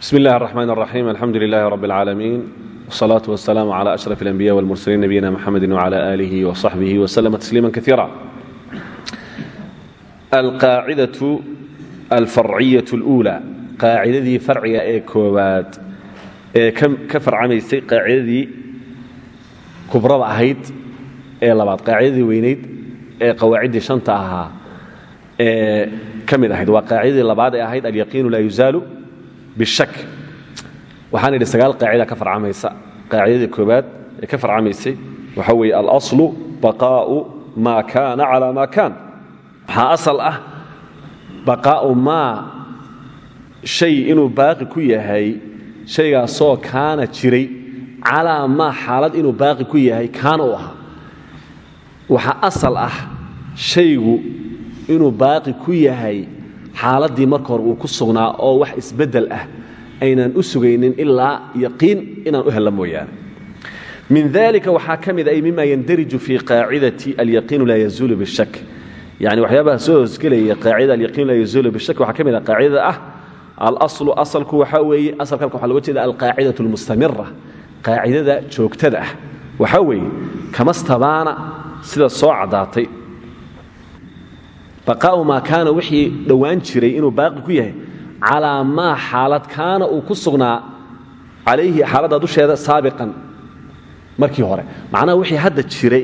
bsm اllah الرحmn الرaحيم alxamdu لlah رb العaalمين والصلاaة والسلام عlى أشرف الأنبياء والمرسلين نبيina mحamد وعlى آله وصaحبه وسلم تسليما كثيرا alqaacidaة alfarciyaة الأولى qaacidadii farciga ee koowaad ee ka farcamaysay qaacidadii kubrada ahayd ee labaad qaacidadii weynayd ee qawaaciddii shanta ahaa ee ka mid ahayd waa qaacidadii labaad ee ahayd alyaqiinu laa yuzaalu bishak waxaan idhi sagaal qaacida ka farcamaysa qaacidadii koobaad ee ka farcamaysay waxaa weeye alaslu baqaa'u maa kaana calaa maa kaan waxaa asal ah baqaa'u maa shay inuu baaqi ku yahay shaygaasoo kaana jiray calaa maa xaalad inuu baaqi ku yahay kaana u ahaa waxaa asal ah shaygu inuu baaqi ku yahay xaaladdii marka hore uu ku sugnaa oo wax isbeddel ah aynaan u sugaynin ilaa yaqiin inaan u hella mooyaane. Min dalika waxaa ka ay mima yandariju fii qaacidati alyaqiinu laa yazuulu bishak yani waxyaabaha soo hoosgelaya qaacidada alyaqiinu laa yazuulu bishak waxaa ka mid a qaacidada ah alaslu asalku waxaa weeye asalka halka waxaa loga jeeda alqaacidatu almustamira qaacidada joogtada ah. Waxaa weeye kamastabaana sida soo caddaatay baqaa'u maa kaana wixii dhowaan jiray inuu baaqi ku yahay calaa maa xaalad kaana uu ku sugnaa calayhi xaaladda dusheeda saabiqan markii hore. Macnaha wixii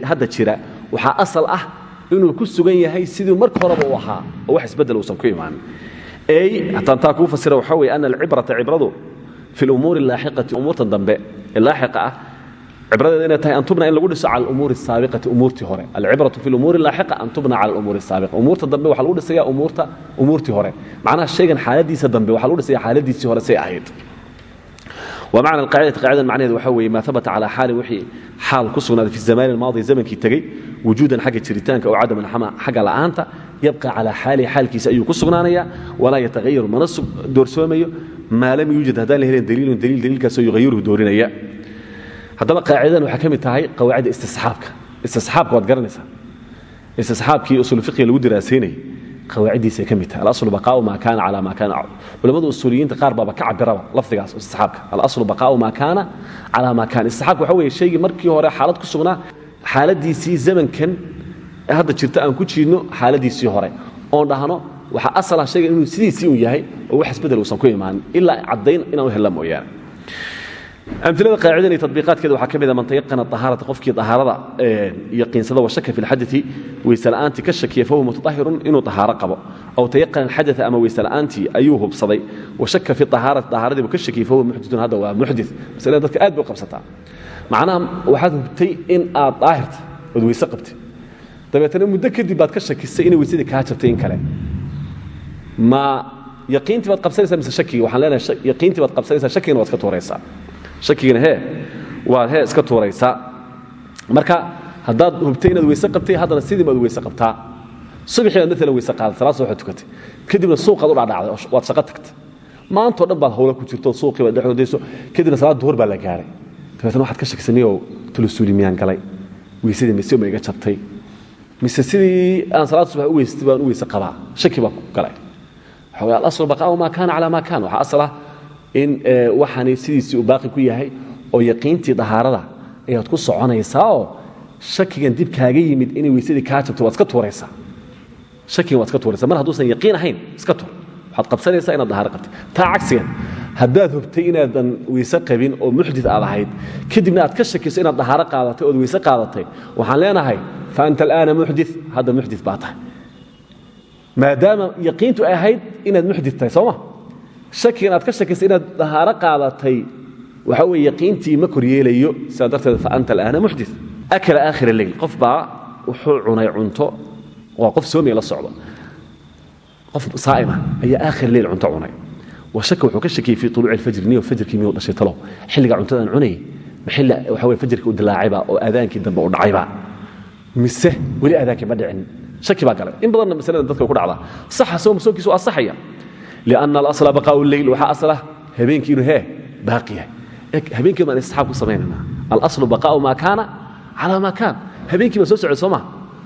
hadda jira waxaa asal ah inuu ku sugan yahay sidii marka horeba uu ahaa oo wax isbeddel uusan ku imaanin ey hataan taa kuu fasira waxaa weye ana alcibrata cibradu fi lumuuri alaaxiqati umuurta dambe ee laaxiqa ah cibradeeda inay tahay an tubna in lagu dhiso cala umuuri saabiqati umuurtii hore. Alcibratu fi umuuri laaxiqa an tubna cala umuuri saabiqa umuurta dambe waxa lagu dhisaya umuurta umuurtii hore. Macnaha shaygan xaaladiisa dambe waxa lagu dhisaya xaaladiisii hore say ahayd. Wa macna alqaacidati qaacidan macnaheedu waxaa weeye maa habata calaa xaalin wixii xaal ku sugnaaday fi zamaani almaadi zamankii tegey wujuudan xagga jiritaanka ow cadaman xama xagga la'aanta yabqa calaa xaalihi xaalkiisa ayuu ku sugnaanayaa walaa yataghayaru mana doorsoomayo maa lam yuujad haddaan la helin daliilun daliil daliilkaasoo yuhayiruhu doorinaya haddaba qaacidadan waxay ka tahay qawaacida istisxaabka. Istisxaabka waad garanaysaa. Istisxaabkii usul fiqiga lagu diraasaynayay qawaaciddiisay ka mid tahay. Alaslu baqaa'u maa kaana calaa maa kaana culimmada usuuliyiinta qaar baaba ka cabiraba lafdigaas istisxaabka. Alaslu baqaa'u maa kaana calaa maa kaana. Istisxaabka waxa weeye shaygii markii hore xaalad ku sugnaa xaaladiisii zamankan hadda jirta aan ku jiidno xaaladiisii hore. Oon dhahno waxaa asal ah shaygan inuu sidiisii uu yahay oo wax isbeddel uusan ku imaanin ilaa caddayn inaan u hella mooyaane amilada qaacidan iyo tabiiqaadkeeda waxaa ka mida man tayaqana ahaarata qofkii ahaarada yaqiinsada washaka fi lxadai weysela'aantii ka shakiya fahuwa mutaahirun inuu ahaaro qabo. Aw tayaqana alxadaa ama weysela'aantii ayuu hubsaday. Washaka fi ahaarati ahaaradiibu ka shakiyey fahuwa muxditun hadda waa muxdi masalada dadka aad bay u qabsataa. Macnaha waxaad in aad daahirta ood weyse qabtay. Dabeetana muddo kadib baad ka shakisay inay weysadii kaa jabtay in kale. Ma yaqiintii baad qabsanaysaa mise shakigii waxaan leenahay yaqiintii baad qabsanaysaa shakigina waad iska tuuraysaa shakigina hee waad hee iska tuuraysaa marka haddaad hubtay inaad weyse qabtay haddana sidii baad weyse qabtaa. Subaxii baad maalan weyse qaaday salaad soo tukatay. Kadibna suuqaad u dhacdhacday waad shaqo tagtay. Dhan baad hawla ku jirto suuqii baad dhexdayso kadibna salaad duhur baa la gaaray. Dabeetana waxaad ka shakisaniyow tulusuuli miyaan galay? Weysadii mise ma jabtay? Mise sidii aan salaad subax u weysatay baan u weyse qabaa? Shaki baa ku galay. Weye alaslu baqaa'u maa kaana calaa maa kaan waxaa asal ah in waxaani sidiisii uu baaqi ku yahay oo yaqiintii dahaarada ayaad ku soconaysaa oo shakigan dib kaaga yimid inay weysadii kaa jabto waad iska tuuraysaa. Shakigan waad iska tuuraysaa. Mar hadduusan yaqiin ahayn iska tuur. Waxaad qabsanaysaa inaad dahaaro qabtay taa cagsigan haddaad hubtay inaadan weyse qabin oo muxdid aad ahayd kadibna aad ka shakiso inaad dahaaro qaadatay ood weyse qaadatay waxaan leenahay fa anta alaana muxdi hadda muxdid baa tahay. Maadaama yaqiintu ay ahayd inaad muxdid tahay sooma shakigan aad ka shakisay inaad dahaaro qaadatay waxa weye yaqiintii ma koryeelayo sidaa fa anta alaana muxdi akala aakhir leyl qof baa wuxuu cunay cunto waa qof soomaya la socdo. Qof saa'ima ayaa aakhir leyl cunto cunay. Wa shaka wuxuu ka shakiyey fii tuluuci alfajri niyo fajrkii miyuu dhashay talow? Xilliga cuntadaan cunayay ma waxa weye fajrkii u dilaacayba oo aadaankii dambe u dhacayba mise weli aadaankii ma dhicin. Shaki baa galay. In badanna masalada dadka ku dhacda saxa soo masoonkiisu waa saxaya lana alasla baqaau leyl waxaa aslah habeenkii inuu hee baaqi yahay habeenkii baan istixaab ku samaynayna alalu baqaau maa kaana calaa maa kaan habeenkii baan soo socday soo maa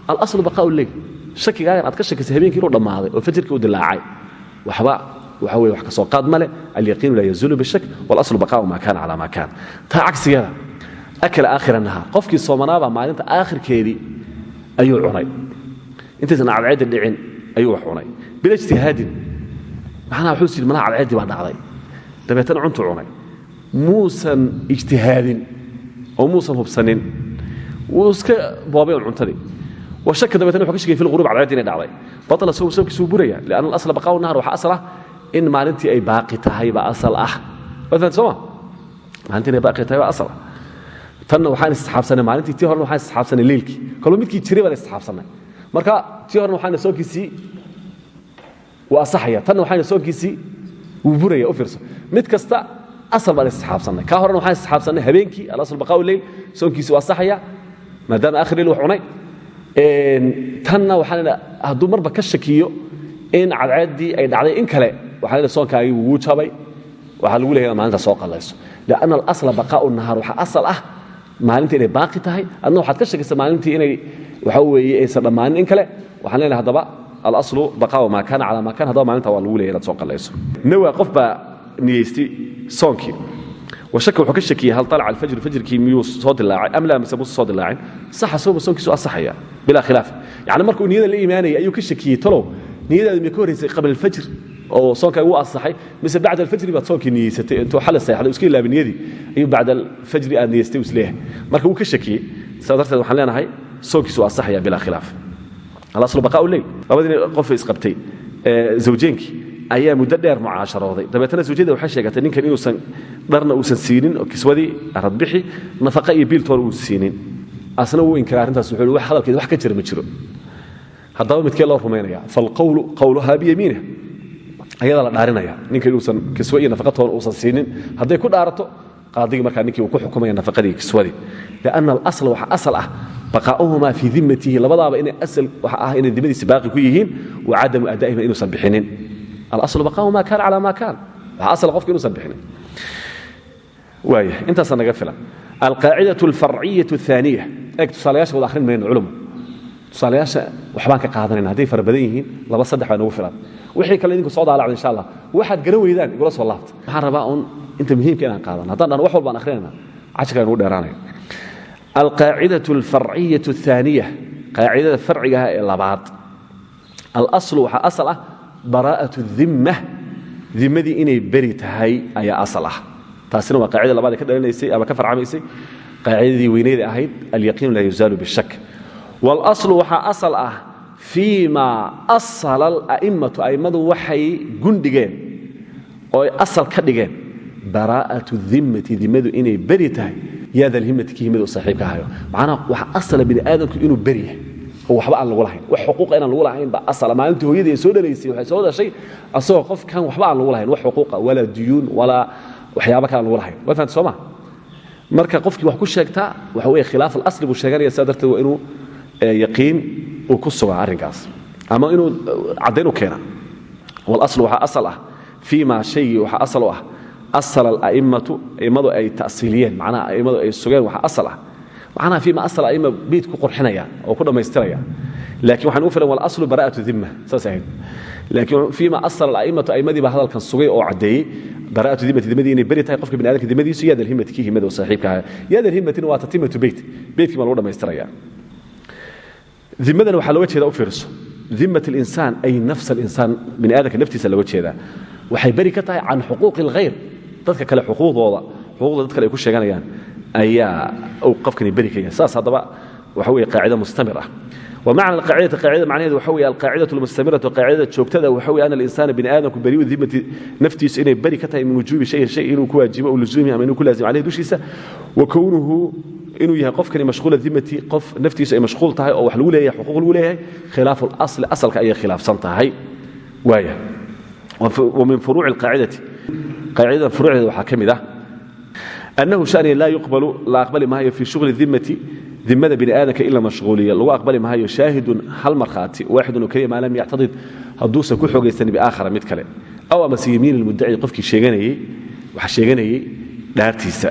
alalu baqaau leyl shakigaagan aad ka shakisay habeenkii inuu dhammaaday oo fajirka u dilaacay waxba waxa weye wax ka soo qaad ma leh alyaqiinu laa yazuulu bishak walaslu baqaau maa kaana calaa maa kaan taa cagsigeeda akala aakhira nahaar qofkii soomanaabaa maalinta aakhirkeedii ayuu cunay intaysan cadceedin dhicin ayuu wax cunay bilajtihaadin macnaha wuxuu sii malaha cadceeddii baa dhacday. Dabeetana cuntuu cunay. Muusan ijtihaadin oo muusan hubsanin. Wuu iska boobay un cuntadii. Washaka dabeetna wuxuu ka shegay fi lghuruub cadceeddii inay dhacday. Batala sawm sawmkiisuu buraya lianna alasla baqaa'u nahar waxaa asal in maalintii ay baaqi tahay baa asal ah. Waad fahamta sooma maalintii inay baaqi tahay baa asal ah. Waxaan isxaabsanay maalintii tii horena waxaan isxaabsanay leylkii kaloo midkii jiray baan isxaabsanay marka tii horena waxaana soonkiisii wuu asaxaya tanna waxaana soonkiisii wuu buraya u fiirso. Mid kasta asal baan isxaabsannay kaa horena waxaan isxaabsannay habeenkii alasl baqaa'u leyl soonkiisii waa asaxaya maadaama akhir leyl wax cunay tanna waxaan hadduu marba ka shakiyo in cadceeddii ay dhacday in kale waxaa soonkaagii wuu jabay. Waxaa lagu leeyahay maalinta soo qallayso. Lianna alasla baqaa'u nahaar waxaa asal ah maalinta inay baaqi tahay. Adna waxaad ka shakaysa maalintii inay waxa weeye aysan dhammaanin in kale. Waxaan leenahay haddaba alaslu baqaa'u maa kaana calaa maa kana haddaba maalinta waa lagu leeyahay inaad soo qallayso nawa qof baa niyeystay soonkii washaka wuxuu ka shakiyey hal طalaca alfajr fajrkii miyuu soo dilaacay am laa mise muuse soo dilaacin saxa sawma soonkiisu asaxaya bilaa khilaaf yani markuu niyada la imaanaya ayuu ka shakiyey talow niyadaadu may ka horraysay qabla alfajr oo soonkaa uu asaxay mise bacda alfajri baad soonkii niyeysatay intuu xali seexday iska ilaaba niyadii ayuu bacda alfajri aad niyeystay u is leeyahay marka wuu ka shakiyey sidaa darteed waxaan leenahay soonkiisu asaxaya bilaa khilaaf leyl labadii qof isqabtay zawjeenkii ayaa muddo dheer mucaasharooday. Dabeetna zawjada waxay sheegatay ninkan inuusan dharna uusan siinin oo kiswadii radbixi nafaqa iyo biiltoona uusan siinin. Asna wuu inkiray wuxuu wax hadalkeeda wax ka jira ma jiro. Haddaba midkee loo rumaynaya? Falqawlu qawluhaa biyamiinah ayadaa la dhaarinaya ninka inuusan kiswe iyo nafaqatoona uusan siinin. Hadday ku dhaarato qaadigii markaa ninkii uu ku xukumaya nafaqadii kiswadii. Lianna alasla waxa asal ah baqaa'uhumaa fii dimmatihi labadaaba inay asal waxa ah inay dimadiisa baaqi ku yihiin wa cadamu adaa'ihima inuusan bixinin alaslu baqaa'u ma kaana calaa ma kaan waxa asal qofka inuusan bixinin waaya intaasaa naga filan alqaacidatu alfarciyaة الثaaniya eeg tusaalayaasha wada akhrin mayno culum tusaalayaasha waxbaan ka qaadanayna hadday fara badan yihiin laba saddex baa nagu filan wixii kale idinku soo daalacda insha allah waxaad garan weydaan igula soo laabta waxaan rabaa un inta muhiimka inaan qaadano haddaan dhan wax walbaan akhrinayna cashirkaa nugu dheeraanaya alqaacidaة alfarciyaة الثaaniya qaacidada farcigaha ee labaad alaslu waxaa asal ah baraa'aة الdimma dimadii inay beri tahay ayaa asal ah taasina waa qaacida labaad ee ka dhalinaysay ama ka farcamaysay qaacidadii weyneyda ahayd alyaqiinu laa yuzaalu bishak waاlaslu waxaa asal ah fii ma asala ala'immatu a'immadu waxay gundhigeen oo ay asal ka dhigeen baraa'atu dimmati dimmadu inay beri tahay yaada alhimmati ki himmada u saaxiibka ahayo macnaha waxa asala bini aadamku inuu beri yahay oo waxba aan lagu lahayn. Wax xuquuqa inaan lagu lahayn baa asala. Maalintii hooyadii ay soo dhalaysay waxay soo dhashay asagoo qofkan waxba aan lagu lahayn. Wax xuquuqa walaa duyuun walaa waxyaaba kale aan lagu lahayn. Waa fahamta soo ma? Marka qofkii wax ku sheegtaa waxa weeye khilaaf alasli buu sheeganaya. Sidaa darteed waa inuu yaqiin uu ku sugaa arrinkaas. Ama inuu caddayn u keena. Walaslu waxaa asal ah. Fii ma shaygii waxaa asal u ah asala ala'immatu a'immadu ay ta'siiliyeen macnaha a'immadu ay sugeen waxaa asal ah macnaha fii ma asal a'imma biid ku qurxinaya oo ku dhammaystiraya laakiin waxaan ugu filan walaslu bara'atu dimma saas ahayd laakiin fii ma asala ala'immatu a'immadii baa hadalkan sugay oo caddeeyey bara'atu dimmati dimadii inay beri tahay qofka bini adamka dimadiisu yaad alhimmati kii himmada oo saaxiibka ahaa yaad alhimmatina waa tatimatu beyt beytkii baa lagu dhammaystiraya dimadana waxaa looga jeeda u fiirso dimmat alinsaan ay nafsa alinsaan bini aadamka naftiisa looga jeedaa waxay beri ka tahay can xuquuqi alghayr dadka kale uuudooda uquuda dad kale ay ku sheeganayaan ayaa uu qofkani beri ka yahay. Saas haddaba waxa weye qaacida mustamir ah wa macna alqaacidati qaacidada macnaheedu waxa weye alqaacidatu almustamiratu qaacidada joogtada waxa weye ana alinsana bini aadamku beriu dimati naftiisu inay beri ka tahay min wujuubi shayin shay inuu ku waajibo ou lusuumi ama inuu ku laazim caleyhi dushiisa. Wa kownuhu inuu yahay qofkani mashhuula dimati qof naftiisu ay mashhuul tahay oo wax lagu leeyahay xuquuq lagu leeyahay khilaafu اlasli asalka ayay khilaafsan tahay. Waaya wa min furuuci alqaacidati qaacidada furuucdeeda waxaa ka mid ah annahu shaniga laa yuqbalu la aqbali maayo fii shughli dimmati dimada bini aadamka in la mashquuliyo. Lagu aqbali maayo shaahidun hal markhaati waaxidun oo keliya maa lam yactadid. Hadduusan ku xoogaysanin biaakhara mid kale. Aw amase yemiin ilmudaci qofkii sheeganayey waxa sheeganayey dhaartiisa.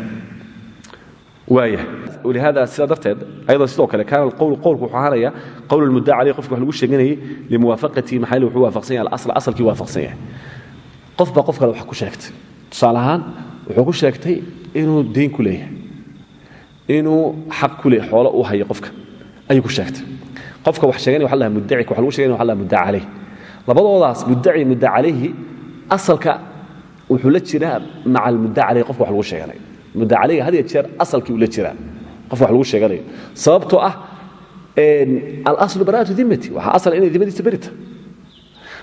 Waaya lihaada sidaa darteed ayadoo sidoo kale kaana alqowlu qowlku wuxuu ahaanaya qowl almuddaca caleyh qofki wax lagu sheeganayey limuwaafaqatihi maxaa wuxuu waafaqsan yahay alasla asalkii waafaqsan yahay. Qof baa qof kale wax ku sheegtay tusaale ahaan wuxuu ku sheegtay inuu dayn ku leeyahay inuu xaq ku leeyahay xoolo uu hayo qofka. Ayuu ku sheegtay. Qofka wax sheeganaya waxa la dhahaa muddaci lagu sheeganaya waxa la dhahaa muddaca labadoodaas muddaci muddaca calayhi asalka wuxuu la jiraa maca almuddaca calayhi qofka wax lagu sheeganayo muddaca calayhi had jeer asalkii uu la jiraa qofka wax lagu sheeganayo sababtoo ah alaslu baraatu dimmati waxaa asal inay dimadiisa berita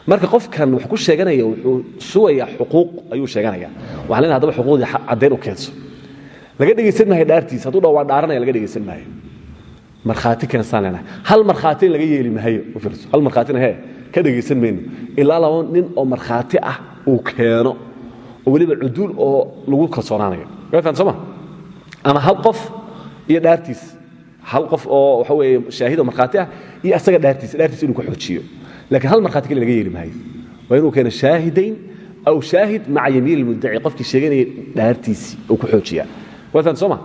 marka qofkan wax ku sheeganaya wuxuu sugayaa xuquuq ayuu sheeganaya. Waxaa leenahay hadaba xuquuqdii caddayn u keenso laga dhegaysan maayo dhaartiisa hadduu dha waa dhaaranaya laga dhegaysan maayo markhaati keensaan leenahay. Hal markhaatina laga yeeli maayo u fiirso. Hal markhaatina hee ka dhegaysan mayno. Ilaa laba nin oo markhaati ah uu keeno oo weliba cuduul oo lagu kalsoonaanayo. Waan soo ma? Ama hal qof iyo dhaartiis. Hal qof oo waxa weeye shaahid oo markhaati ah iyo asaga dhaartiisa dhaartiisa inuu ku xoojiyo laakiin hal markhaati kale laga yeeli maayo waa inuu keeno shaahidayn aw shaahid maca yamiin ilmuddaci qofkii sheeganaya dhaartiisii uu ku xoojiya waan soo ma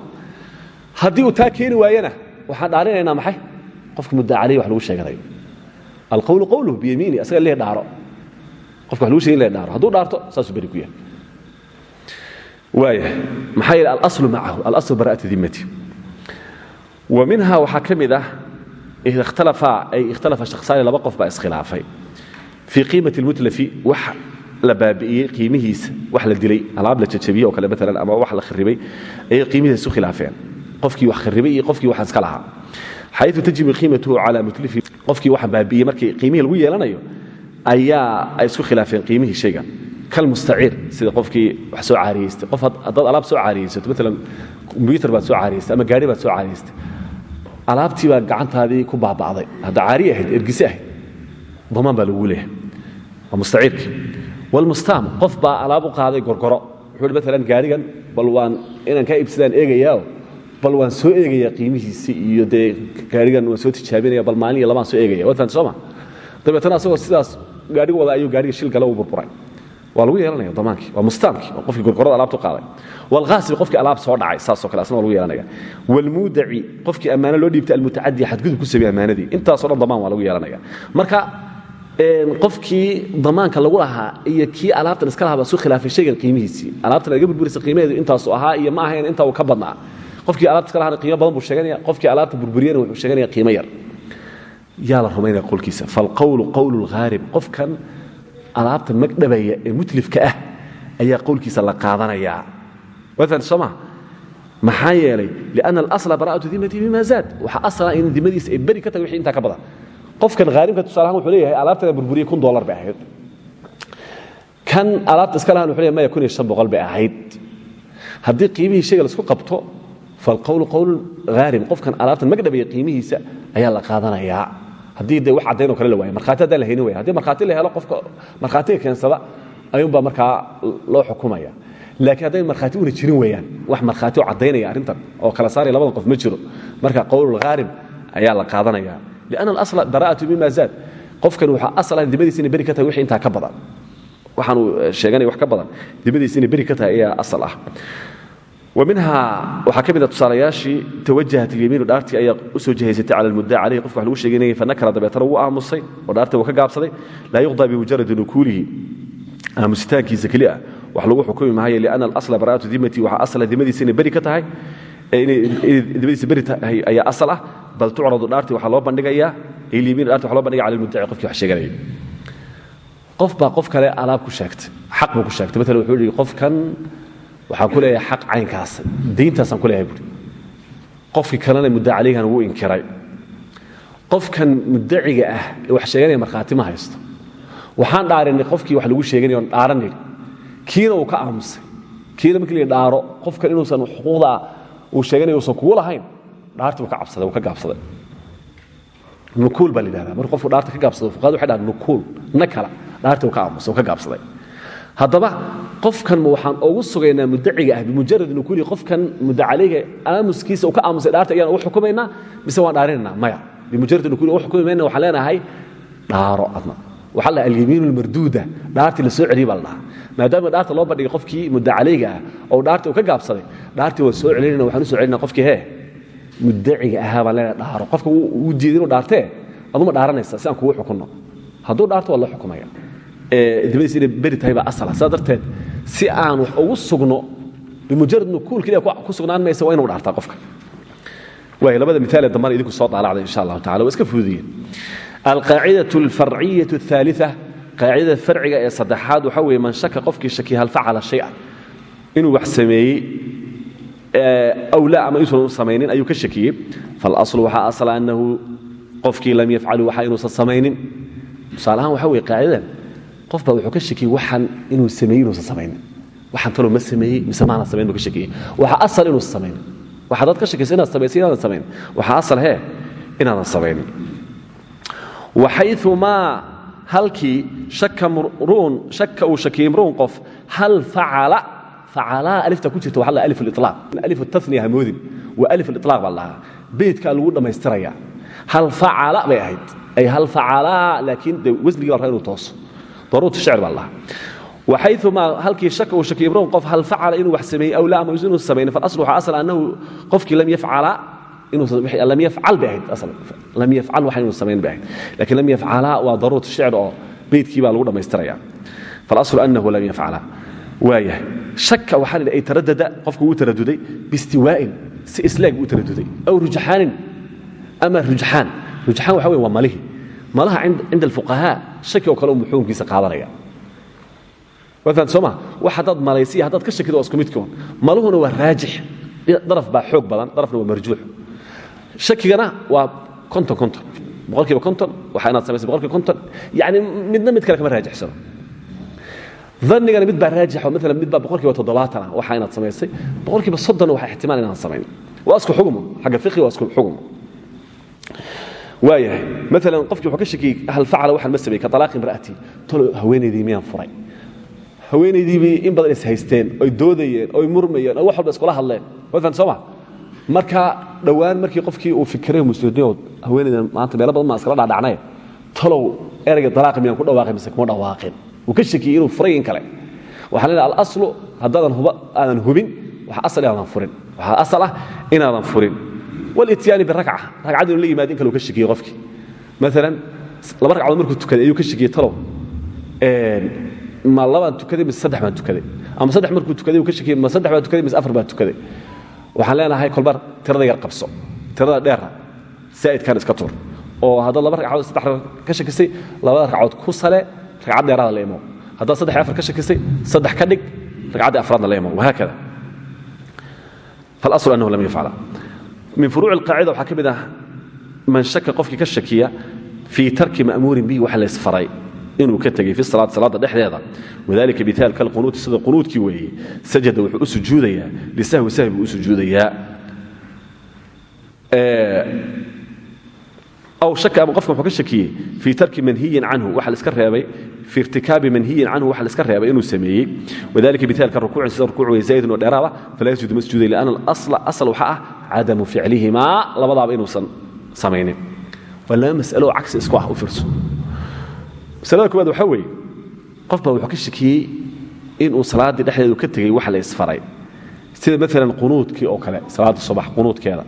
haddii uu taa keeni waayana waxaan dhaarinaynaa maxay qofka muddaa calayhi wax lagu sheeganayo alqowlu qowluhu biyamiini asaga lee dhaaro qofka wax lagu sheegin lee dhaaro hadduu dhaarto saasuu beri ku yahay waaya maxaa yeele alaslu macahu alaslu bara'atu dimmati wa minha waxaa ka mid ah ikhtalafa shakhsaani laba qof baa iskhilaafay fii qiimati almutlafi wax la baabi'iyey qiimihiisa wax la dilay alaab la jajabiyey oo kale maalan ama wax la kharibay ayay qiimihiisa isu khilaafeen qofkii wax kharibay iyo qofkii waxaan iska lahaa xayu tajibu qiimatuhu calaa mutlifi qofkii waxa baabi'iyey markii qiimihii lagu yeelanayo ayaa ay isku khilaafeen qiimihii shayga kalmustaciir sida qofkii wax soo caariyeystay qof haddaad alaab soo caariyeysato maalan kombyutar baad soo caariyeystay ama gaari baad soo caariyeystay alaabtii baa gacantaadii ku baaba'day. Hadda caari ahayd ergise ahayd. Damaan baa lagu leeyahay. Waa mustaciirkii walmustaam qof baa alaab u qaaday gorgoro. Wuxuu hi maalan gaarigan bal waan inaan kaa iibsadaan eegayaa bal waan soo eegaya qiimihiisi iyo dee gaarigan waan soo tijaabinaya bal maalin iyo labaan soo eegaya. Sooma dabeetana asagoo sidaas gaadhigu wada ayuu gaadhiga shil gala u burburay waa lagu yeelanaya damaankii waa mustaamkii waa qofkii gorgorada alaabtu qaaday. Walqaasib qofkii alaab soo dhacay saasoo kale asna waa lagu yeelanaya walmuudaci qofkii ammaano loo dhiibtay almutacadi xadgudub ku sameeyey ammaanadii. Intaasoo dhan damaan waa lagu yeelanaya marka qofkii damaanka lagu lahaa iyo kii alaabtan iska lahaa isu khilaafay shaygan qiimihiisii. Alaabtan laga burburisa qiimaheedu intaasu ahaa iyo ma ahayn intaa uu ka badnaa. Qofkii alaabta iska lahaana qiimo badan buu sheeganaya qofkii alaabta burburiyana wuxuu sheeganaya qiimo yar. Yaa la rumaynaya qowlkiisa falqowlu qowlu lghaarib qofkan alaabta magdhabaya ee mutlifka ah ayaa qowlkiisa la qaadanayaa. Maa maxaa yeelay? Lianna alasla bara'atu dimati bima zaad. Waxaa asla in dimadiisa ay beri ka tahay wixii intaa ka badan. Qofkan khaarimka tusaalahaan wuxuu leeyahay alaabtana burburiyey kun dollar bay ahayd. Kan alaabta iska lahaan wuxuu leeyahay maya kun ahayd. Haddii qiimihii shayga la isku qabto falqowlu qowlu haarim qofkan alaabtan magdhabaya qiimihiisa ayaa la qaadanayaa haddii de wax caddaynoo kale la waaya markhaati haddaan la haynin waya haddii markhaati la helo qofka markhaatiga keensada ayuunbaa markaa loo xukumaya. Laakiin hadday markhaati una jirin weeyaan wax markhaati oo caddaynaya arrintan oo kala saaraya labadan qof ma jiro. Marka qowlulghaarim ayaa la qaadanaya. Lianna alasla bara'atu bima zaad. Qofkan waxaa aslan dimadiisa inay ka tahay wixii intaa ka badan. Waxaanuu sheeganaya wax ka badan. Dimadiisa inay ka tahay ayaa asal ah minhaa waxaa ka mida ah tusaalayaashii tawajahat ilyamiinu dhaartii ayaa u soo jihaysatay cala almuddac aleyhi qofka wax lagu sheegaynayay fanakara dabeetana wuu aamusay oo dhaartii uu ka gaabsaday laa yuqdaa bimujaradi nukuulihi. Ah, Aamusitaankiisa keli ah wax lagu xukumi maayo lianna alasla bara'atu dimatii waxaa asla dimadiisa inay beri ka tahay dimadiisa beri tahay ayaa asal ah bal tucradu dhaartii waxaa loo bandhigayaa ilyamiinu dhaartii waxaa loo bandhigaya cala almuddaci qofkii wax sheeganayay. Qof baa qof kale alaab ku sheegtay xaq buu ku sheegtay. Maalan wuxuu yidhi qofkan waxaan ku leeyahay xaq caynkaas. Dayntaasaan ku leeyahay buuri qofkii kalena mudda calayhan wuu inkiray. Qofkan muddaciga ah wax sheeganaya markhaati ma haysto. Waxaan dhaarinay qofkii wax lagu sheeganaya oon dhaaran nidhi kiina uu ka aamusay. Kiina markii la dhaaro qofkan inuusan xuquuqda uu sheeganaya uusan kugu lahayn dhaartii ka cabsaday uu ka gaabsaday. Nukuul baa la yidhahdaa. Qofku dhaarta ka gaabsado fuqaadu waxay dhahaan nukuul na kala ka aamusay uu ka gaabsaday haddaba qofkan waxaan ugu sugaynaa muddaciga ah bimujarad nukuuli qofkan muddacalayga aamuskiisa uu ka aamusay dhaarta ayaan ugu xukumaynaa mise waan dhaarinaynaa? Maya bimujarad nukuuli ugu xukumi mayna waxaan leenahay dhaaro adna. Waxaa la dhaha alyamiinu almarduuda dhaartii la soo celiyey baa la maadaama dhaarta loo bandhigay qofkii muddacalayga ah oo dhaartii uu ka gaabsaday dhaartii waan soo celinayna waxaan soo celinaa qofkii hee muddaciga ahaa baan leenahay dhaaro. Qofka wuu diiday inuu dhaartee? Aduma dhaaranaysa si aan kugu xukunno. Hadduu dhaarto waa xukumaya dibadiis inay beri tahay baa asala ah. saa darteed si aan wax ugu sugno bimujarad nukuulka ilah ku sugnaan maysa waa inu dhaartaa qofka. Waay labada miaalee dambana idinku soo daalacday insha allahu tacala waa iska fududiyeen alqaacidatu alfarciyatu aaalia qaacidada farciga ee saddexaad waxaa weeye man shaka qofkii shakiya hal facala shaya. Inuu wax sameeyey awlaa ama insuunan u samaynin ayuu ka shakiyey. Falaslu waxaa asla annahu qofkii lam yafcalu waxa inuusan samaynin. Tusaaleahaan waxa weye qaacidadan qof baa wuxuu ka shakiyey waxan inuu sameeyey inuusan samaynin waxaan talo ma sameeyey mise maana samayn buu ka shakiyey waxaa asal inuusan samaynin waxa dad ka shakaysa inaad samaysay inaadan samayn. Waxaa asal hee inaadan samaynin waxayumaa halkii shaka uu shakiyey mruun qof hal facala facalaa alifta ku jirta waxa la alif aliطlaaq alif taniya hamoodin waa alif aliطlaaq baa lahaa. Beydkaa lagu dhammaystiraya hal facala bay ahayd. Ay hal facalaa laakiin de wasnigii baa rabaa inuu tooso daruuratu shicr baa lahaa. Waxayumaa halkii shaka uu shakiyey mruun qof hal facala inuu wax sameeyey aw la ama inuusan samaynin falasl waxaa asal annahu qofkii lam yafcala lam yafcal bay ahayd lam yafcal waxa inuu samayn bay ahayd. Lakiin lam yafcala waa daruuratu shicr oo beydkii baa lagu dhammaystiraya. Falaslu annahu lam yafcala. Waayahay shaka waxaa la ay taradada qofku wuu taraduday biistiwaa'in si islaag buu taraduday aw rujxaanin ama rujxaan rujxaan waxa wey waa malihi malaha cinda alfuqahaa shaki oo kale u muxuunkiisa qaadanaya. Waafahant soo maa wax haddaad malaysiya haddaad ka shakido waa isku midkoon maluhuna waa raajix. Daraf baa xoog badan darafna waa marjuux. Shakigana waa konton konton. Boqolkiiba konton waxa inaad samaysay boqolkiiba konton. Yani midna mid kale kama raajixsano dannigana mid baa raajixo maalan mid baa boqolkiiba toddobaatan ah waxa inaad samaysay boqolkiiba soddonna waxa ixtimaal inaan samayn. Waa isku xugumo xagga fiqhi waa isku xugumo waayahay. Maalan qofkii wuxuu ka shakiyey hal facala waxaan ma sameeyey ka talaaqi imra'atii. Tolo haweenaydii miyaan furay? Haweenaydiibii in badan is haysteen oy doodayeen oy murmayeen oy wax walba iskula hadleen. Wafan soo ma? Marka dhowaan markii qofkii uu fikiray muslidood haweenaydan maanta meelo badan maa iskala dhaadhacnay. Talow erayga dalaaqi miyaan ku dhawaaqin mise kuma dhawaaqin? Wuu ka shakiyey inuu furay in kale. Waxaan leedahay alaslu haddaadan aadan hubin. Waxa asal inaadan furin. Waxaa asal ah inaadan furin walityaani birakca ragcad inuu la yimaado in kale uu ka shakiyey qofkii. Maalan laba ragcadood markuu tukaday ayuu ka shakiyey talow. Ma labaan tukaday mise saddex baan tukaday? Ama saddex markuu tukaday uu ka shakiyey ma saddex baan tukaday mise afar baan tukaday? Waxaan leenahay kolbar tirada yar qabso. Tirada dheera zaa'idkan iska tuur. Oo haddaad laba ragcadood saddex ka shakisay labada ragcadood ku sale ragcad dheeraada la imo. Haddaad saddex afar ka shakisay saddex ka dhig ragcaddii afraadna la imo. Wahaakada. Falasl annahu lam yafcala min furuuci alqaacida waxaa ka mid ah man shaka qofkii ka shakiya fii tarki ma'muurin bihi waxa la isfaray inuu ka tegey fi salaati salaadda dhexdeeda. Wadalika biaal kalqunuuti sida qunuudkii weeye sajada wuxuu u sujuudayaa lisahwi sahwi buu aw shaka ama qofka wuxuu ka shakiyey fii tarki manhiyin canhu waxa la iska reebay fii irtikaabi manhiyin canhu waxa la iska reebay inuu sameeyey. Wadalika biaalka rukuucin sida rukuuc weye zaa'idun oo dheeraada falaa yasjudu ma sujuuday lianna alasla asal waxa ah cadamu ficlihimaa labadaaba inuusan samaynin. Waa laba mas'alo oo cagsi isku ah u fiirso. Masalada koowaad waxaa weeye qof baa wuxuu ka shakiyey inuu salaaddii dhexdeedu ka tegey wax la isfaray. Sida maalan qunuudkii oo kale salaadda subax qunuudkeeda.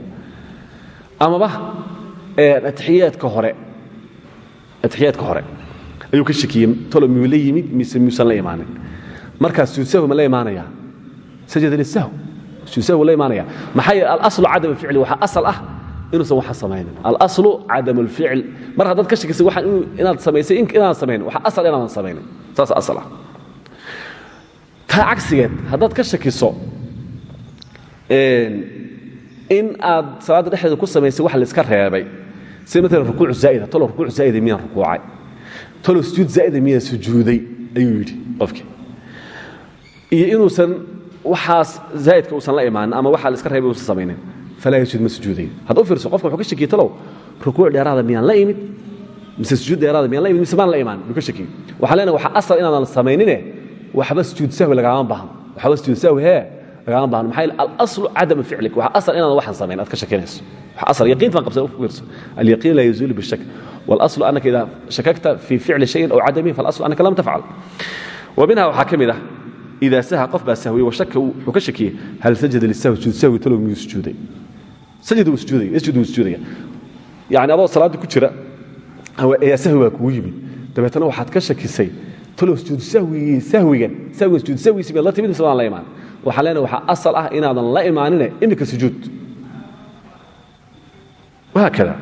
Amaba atixiyaadka hore ayuu ka shakiyey tolo miyuu la yimid mise miyuusan la imaanin? Markaas sujuud sahwi ma la imaanayaa sajada waxaa asal ah waxaan inaad samaysay inaadan samaynin. Asal asal ah. Taa cagsigeed haddaad ka shakiso in aad salaadda dhexdeeda ku samaysay wax layska reebay iyo inuusan waxaas zaa'idka uusan la imaanin ama waxa layska reebay uusan samaynin falaa yasjud ma sujuudayo hadda u fiirso qofka wuxuu ka shakiyey talow rukuuc dheeraada miyaan la imid? Mise sujuud dheeraada miyaan la imid? Mise maan la imaan? Buu ka shakiyey waxaa leenahay waxa asal inaadan samaynine waxba sujuud sahwi lagaama baahno. Waxba sujuud sahwi hee baan maa alaslu cadam ficlik waa asal inaadan waxaan samayn aad ka shakinayso waa asal yaqiin baan qabsan ku fiirso alyaqiin laa yazuulu bishak. Walaslu annaka idaa shakakta fii ficli shayin aw cadamihi falaslu annaka lam tafcal. Wa minha waxaa ka mid ah idaa saha qof baa sahwiyey washaka wuxuu ka shakiyey hal sajada lisahwi sahwi talow miyuu sujuuday? Sajada wuu sujuudaya yasjudu wuu sujuudaya. Yani adoo salaadda ku jira ayaa sahwi baa kugu yimid. Dabeetana waxaad ka shakisay talow sujuud sahwigii sahwigan sahwigan sujuud sahwigiisi miyaad la timid mise waan la imaan waxaan leenahay waxaa asal ah inaadan la imaanine iminka sujuud wahaakada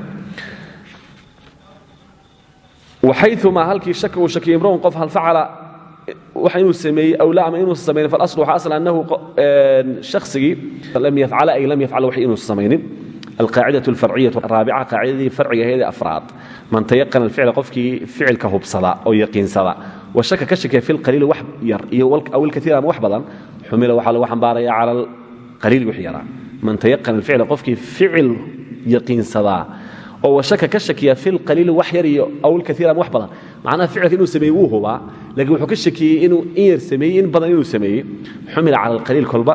waxayumaa halkii shaka uu shakiya imroun qof hal facala wax inuu sameeyey aw la ama inuusan samaynin falasl waxaa asl annahu shaksigii lam yafcala ay lam yafcal wax inuusan samaynin alqaacidaة اlfarciyaة araabica qaacidadii farciga aheedee afraad man tayaqana alficla qofkii ficilka hubsada oo yaqiinsada wa shaka ka shakiya fi lqaliili wax yar iyo aw ilkaiir ama wax badan xumila waxaa lagu xambaaraya cala alqaliil wix yaraa. Man tayaqana alficla qofkii ficil yaqiinsadaa oo washaka ka shakiya fi lqaliili wax yar iyo aw ilkaiir ama wax badan macnaha ficilka inuu sameeyey wuu hubaa lakiin wuxuu ka shakiyey inuu in yar sameeyey in badan inuu sameeyey. Xumila cala alqaliil kolba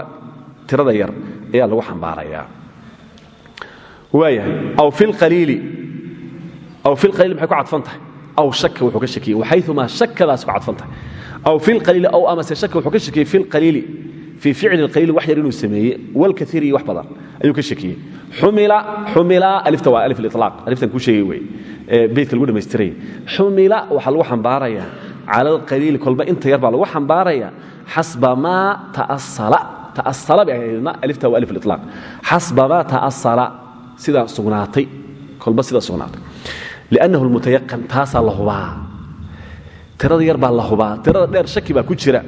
tirada yar ayaa lagu xambaaraya. Waayahay aw fi lqaliili aw fi lqaliili maxay ku cadfan tahay? Aw shaka wuxuu ka shakiyey waxayumaa shakadaas ku cadfan tahay aw fi lqaliili aw amase shaka wuxuu ka shakiyey fi lqaliili fii ficli lqaliili wax yar inuu sameeyey. Walkaiir iyo wax badan ayuu ka shakiyey. Xumila alifta waa alif liطlaaq aliftan kuu sheegay wey. Beytka lagu dhammaystiraya xumila waxaa lagu xambaaraya. Cala alqaliili kolba inta yar baa lagu xambaaraya. Xasba maa ta'asala ta'asala bay ahaydna alifta waa alif liطlaaq xasba maa ta'asala sidaa sugnaatay. Kolba sidaa sugnaatay. Liannahu lmutayaqan taasaa la hubaa tirada yar baa la hubaa tirada dheer shaki baa ku jira.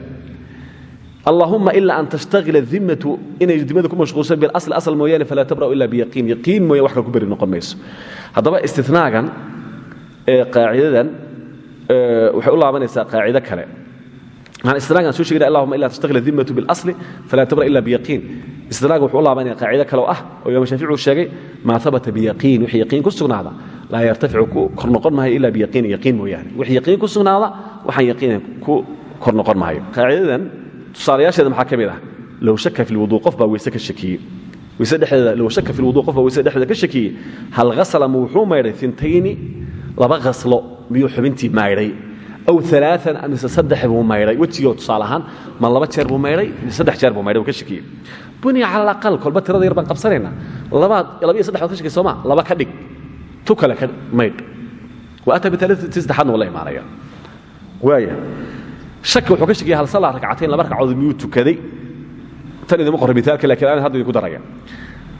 Allahuma ila an tashtahila dimmatu inay dimada ku mashquulsan bilasl asal mooyaane falaa tabra'u ila biyaqiin yaqiin mooya wax kale ku beri noqon mayso. Haddaba ee qaacidadan waxay u laabanaysaa qaacido kale istinaagan soo sheegna allahuma ila tashtahila dimmatu bilasli falaa tabra ila biyaqiin istinaaga wuxuu u laabanaya qaacido kale oo ah oo imaam shaafici uu sheegay maa habata biyaqiin wixii yaqiin ku sugnaada laa yartaficu kor noqon maayo ila biyaqiin yaqiin mooyaane wixii yaqiin ku sugnaada waxaan yaqiina ku kor noqon maayo qaacidadan tusaalayaasheeda maxaa ka mid ah low shaka fi lwuduu qof baa weyse ka shakiyey weyse dhexdeeda low shaka fi lwuduu qof baa weyse dhexdeeda ka shakiyey hal ghasala ma wuxuu maydhay intayni laba ghaslo miyuu xubintii aw alaaan amise saddex buu maydhay. Wejigoo tusaale ahaan ma laba jeer buu maydhay mise saddex jeer buu maydhay ka shakiyey buniya cala alaqal kolba tirada yar baan qabsanaynaa. Labaad laba iyo saddex baad ka shakiyay sooma laba ka dhig. Tu kale ka maydh wa ata bialaatii saddexaadna waa la imaanaya. Waaya shaki wuxuu ka shakiyay hal sala ragcatayn laba ragcadood miyuu tukaday? Tan idima qorra mitaalka laakiin aan hadda idinku daraya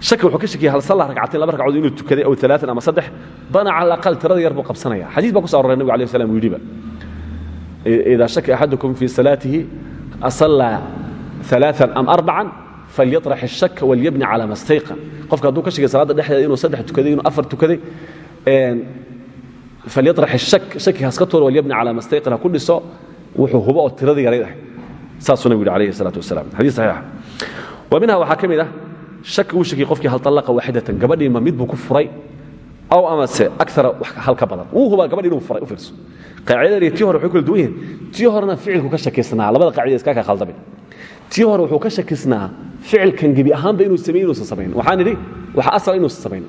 shaki wuxuu ka shakiyay hal sala ragcatayn laba ragcadood inuu tukaday? Aw alaaan ama saddex? Bana cala alaqal tirada yar buu qabsanaya xadiis baa ku so aroray nabigu alayh salam uu yidhiba إذا شك أحدكم في صلاته أصلى ثلاثا أم أربعا فليطرح الشك وليبني على ما استيقن qofka hadduu ka shegay salaada dhexdeeda inuu saddex tukaday inuu afar tukaday falyaطrax الshak shaki haska tuuro walyabni calى ma stayqin ha ku dhiso wuxuu hubo oo tiradii yarayd ahay saasuu nabigu yidhi alayhi الsalaaة wasalam xadiis saxiixa wa minha waxaa ka mid ah shaki uu shakiyey qofkii hal طallaqa waaxidatan gabadhii ma mid buu ku furay aw amase akara hal ka badan wuu hubaa gabadhi inuu furay u fiirso qaacidadan iyo tii hore waxay kala duwan yihiin tii horena ficilku ka shakisnaa labada qaacida iska ka khaldamin tii hore wuxuu ka shakisnaa ficilkan gebi ahaanba inuu sameey inuusan samayn waxaan idhi waxa asal inuusan samayn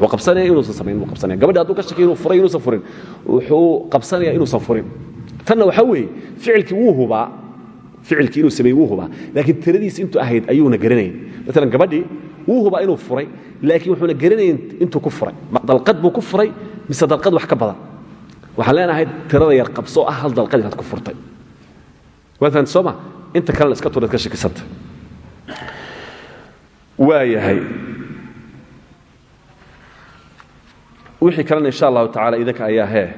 wuxuu qabsanaya inuusan samayn buu qabsanaya gabadhi hadduu ka shakiyo inuu furay inuusan furin wuxuu qabsanaya inuusan furin. Tanna waxaa weeye ficilkii wuu hubaa ficilkii inuu sameeyey wuu hubaa. Laakiin tiradiis intuu ahayd ayuuna garanayn. Maalan gabadhii wuu hubaa inuu furay laakiin wuxuuna garanayn intuu ku furay. Dalqad buu ku furay mise dalqad wax ka badan waxaan leenahay tirada yar qabsoo ah hal dalqad inaad ku furtay. Waad fahanti soo ma inta kalena iska tuuraad ka shakisanta. Waayahay. Wixii kalena insha allahu tacala idinka ayaa hee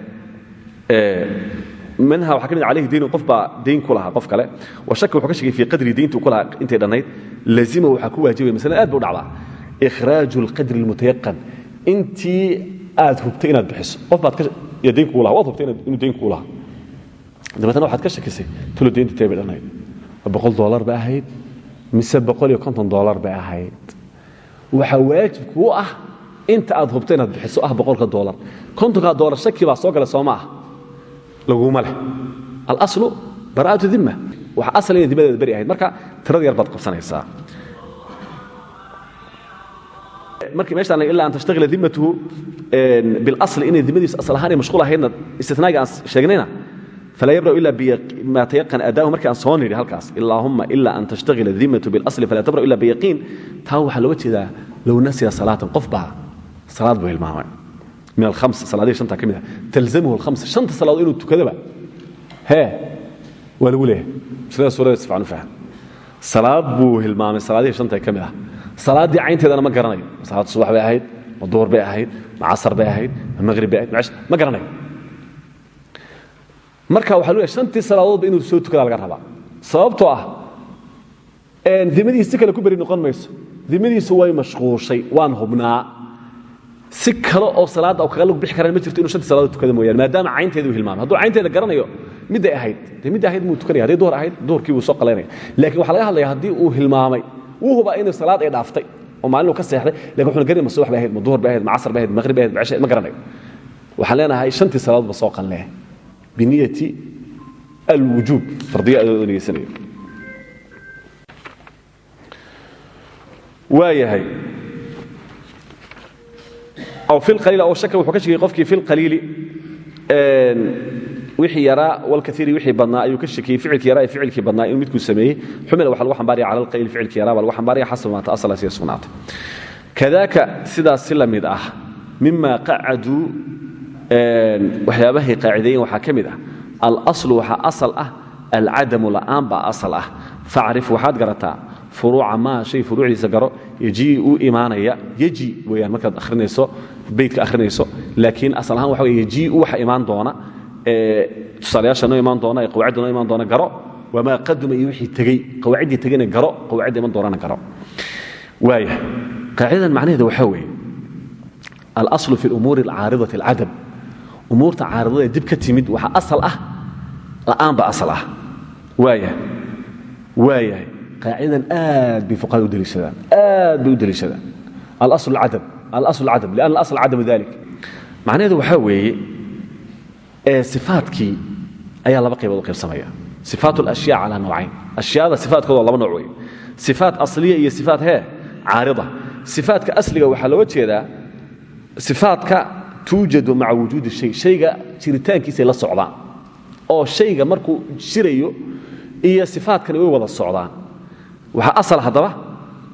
minha waxaa ka mid alayhi daynun qof baa qof kale. Wa shaka wuxuu ka shakay fii qadri dayntuu ku lahaa intay lazima waxaa ku waajibaya masalan aad ba u dhacdaa. Ikhraaju alqadri intii aad hubtay inaad bixiso. Qof baad iyo dayn kugu laha waad hubtay inuu dayn dabeetana waxaad ka shakisay tulo daynta tee bay dhannayd boqol doolar bay ahayd mise boqol iyo konton doolar bay ahayd. Waxaa waajib kuu ah inta aad hubtay inaad bixiso ah boqolka doolar kontonka doolar shaki baa soo galay soo ma ah. Laguma leh. Alaslu bara'atu dimma waxa asal inay dimadeeda beri ahayd. Marka tirada yar baad qabsanaysaa markii meeshaan ilaa an tashtagila dimmatuhu bilasli inay dimadiisu asal ahaan ay mashquul ahaydna istinaaga aan sheegnayna falaa yabra'u ila bima tayaqan adaahu markii aan soo nidhi halkaas ilaahumma ila an tashtagila dimmatu bilasli falaa tabra'u ila biyaqiin taa waxaa looga jeedaa low nasiya salaatan qof baa salaad buu hilmaamay. Min alkhams salaadihii shanta ka mid ah. Talzamuhu alkhams shanta salaadood inuu tukadaba. Hee waa lagu leeyahay. Maslada suurada si fiican u faham? Salaad buu hilmaamay salaadihii shantay ka mid ah salaaddii caynteedana ma garanayo salaad subax bay ahayd ma duhur bay ahayd ma casar bay ahayd ma maqhrib bay ahayd ma garanayo marka waxa lu shantii salaadoodba inuu soo tukadaa laga rabaa. Sababtoo ah dimadiisi si kale ku beri noqon mayso. Dimadiisu way mashquushay waan hubnaa. Si kale oo salaadda u kaga lug bixi karaan ma jirto inu shantii salaadood tukada mooyane maadaama caynteeda u hilmaamay hadduu caynteeda garanayo midday ahayd dee ahayd muu tukanaya hadday duhur ahayd duhurkii wuu soo qalaynaya. Laakiin waxaa laga hadlaya haddii uu hilmaamay wuu hubaa inuu salaad ay dhaaftay oo maalin uu ka seexday laakiin wuxuna garan ma subax bay ahayd duhur bay ahayd ma casar bay ahayd maqrib bay ahayd cisha ma garanayo. Waxaan leenahay shantii salaadoodba soo qallee biniyati alwujuub fardiyo adoo nigeysanayo waayahay aw fi lqaliil aw shaka wuxuu ka shekiyey qofkii fi lqaliili wixii yaraa walkaiiri wixii badnaa ayuu ka shekiyey ficilkii yaraa ee ficilkii badnaa inuu midkuu sameeyey. Xumila waxa lagu xambaaraya cala alqaliil ficilkii yaraa baa lagu xambaaraya xasab maata asala siga sugnaatay. Kadaaka sidaas si la mid ah mima qacaduu waxyaabahay qaacideeyeen waxaa ka mid ah. Alaslu waxaa asal ah alcadamu la'aan baa asal ah. Facrif waxaad garataa furuuca maa shay furuucdiisa garo yejii u imaanaya yeji weyaan markaad arinayso beytka akhrinayso. Laakiin asal ahaan waxa wey yejii waxa imaan doona tusaalayaasha noo imaan doona ee qawaacidda noo imaan doona garo wamaa qaduma iyo wixii tegey qawaaciddii tegeyna garo qawaacidda iman doonana garo. Waaya qaacidadan macnaheeda waxaa weeye alaslu fi lumuuri alcaaridati alcadam umuurta caaridada ee dib ka timid waxaa asal ah la'aan ba asal ah. Waaya waayahay qaacidadan aad bay fuqahada u deliishadaan aad bay u deliishadaan alasl cadam alasl cadam lian alasl cadamu dalik macnaheedu waxaa weeye ee sifaatkii ayaa laba qaybood qaybsamaya. Sifaat alashyaa calaa nawcayn. Ashyaada sifaatkooda laba nooc weeye sifaat asliya iyo sifaat hee caarida. Sifaatka asliga waxaa looga jeedaa sifaatka tuujadu maca wujuudi shay. Shayga jiritaankiisay la socdaan. Oo shayga markuu jirayo iyo sifaatkani way wada socdaan. Waxaa asal haddaba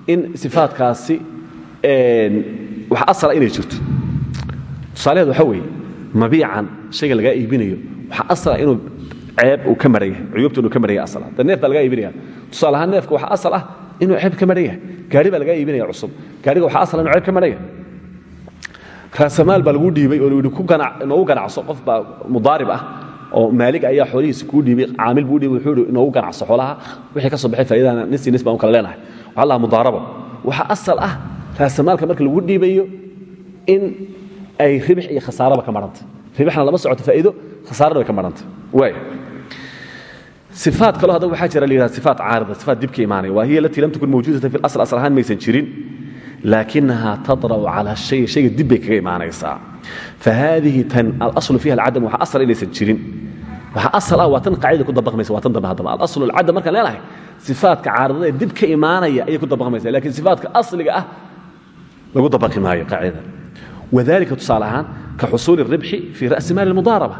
in sifaatkaasi waxa asala inay jirto. Tusaalaheed waxaa weeye mabiican shayga lagaa iibinayo waxaa asala inuu ceeb uu ka maran yahay cuyuubta inuu ka maran yahay asala dee neef baa lagaa tusaale ahaan neefka waxaa asal ah inuu ceeb ka maran yahay gaari baa lagaa cusub. Gaariga waxaa asala inuu ceeb ka maran yahay raasamaal baa lagu dhiibay oo yidhi inoogu ganacso. Qof baa mudaarib ah oo maalig ayaa xoolihiisa kuu dhiibay caamil buu dhiibay wuxuu yidhi ganacso xoolaha. Wixii ka soo baxay faa'idana nisi nis baan kala leenahay. Waxaa lahaa mudaarabo. Asal ah raasamaalka marka lagu dhiibayo in ay ribix iyo khasaaraba ka marhantay ribixna lama socoto faa'iido khasaarana way ka marhantay waaya sifaat kaloo haddaba waxaa jira la yidhahda sifaat caarida sifaat dib ka imaanaya. Waa hiya alatii lam takun mawjuudatan fi اlasl asal ahaan maysan jirin laakinahaa tadra'u cala shay shayga dib bay kaga imaanaysaa. Fahaadihi tan alaslu fiiha alcadam waxa asal inaysan jirin. Waxa asal ah waa tan qaacida ku dabaqmaysa waa tan dambe haddaba. Alaslu alcadam markaan leenahay sifaatka caaridada ee dib ka imaanaya ayay ku dabaqmaysa laakiin sifaatka asliga ah lagu dabaqi maayo qaacidada wadalika tusaale ahaan ka xusuuli ribxi fii ra'si maali mudaaraba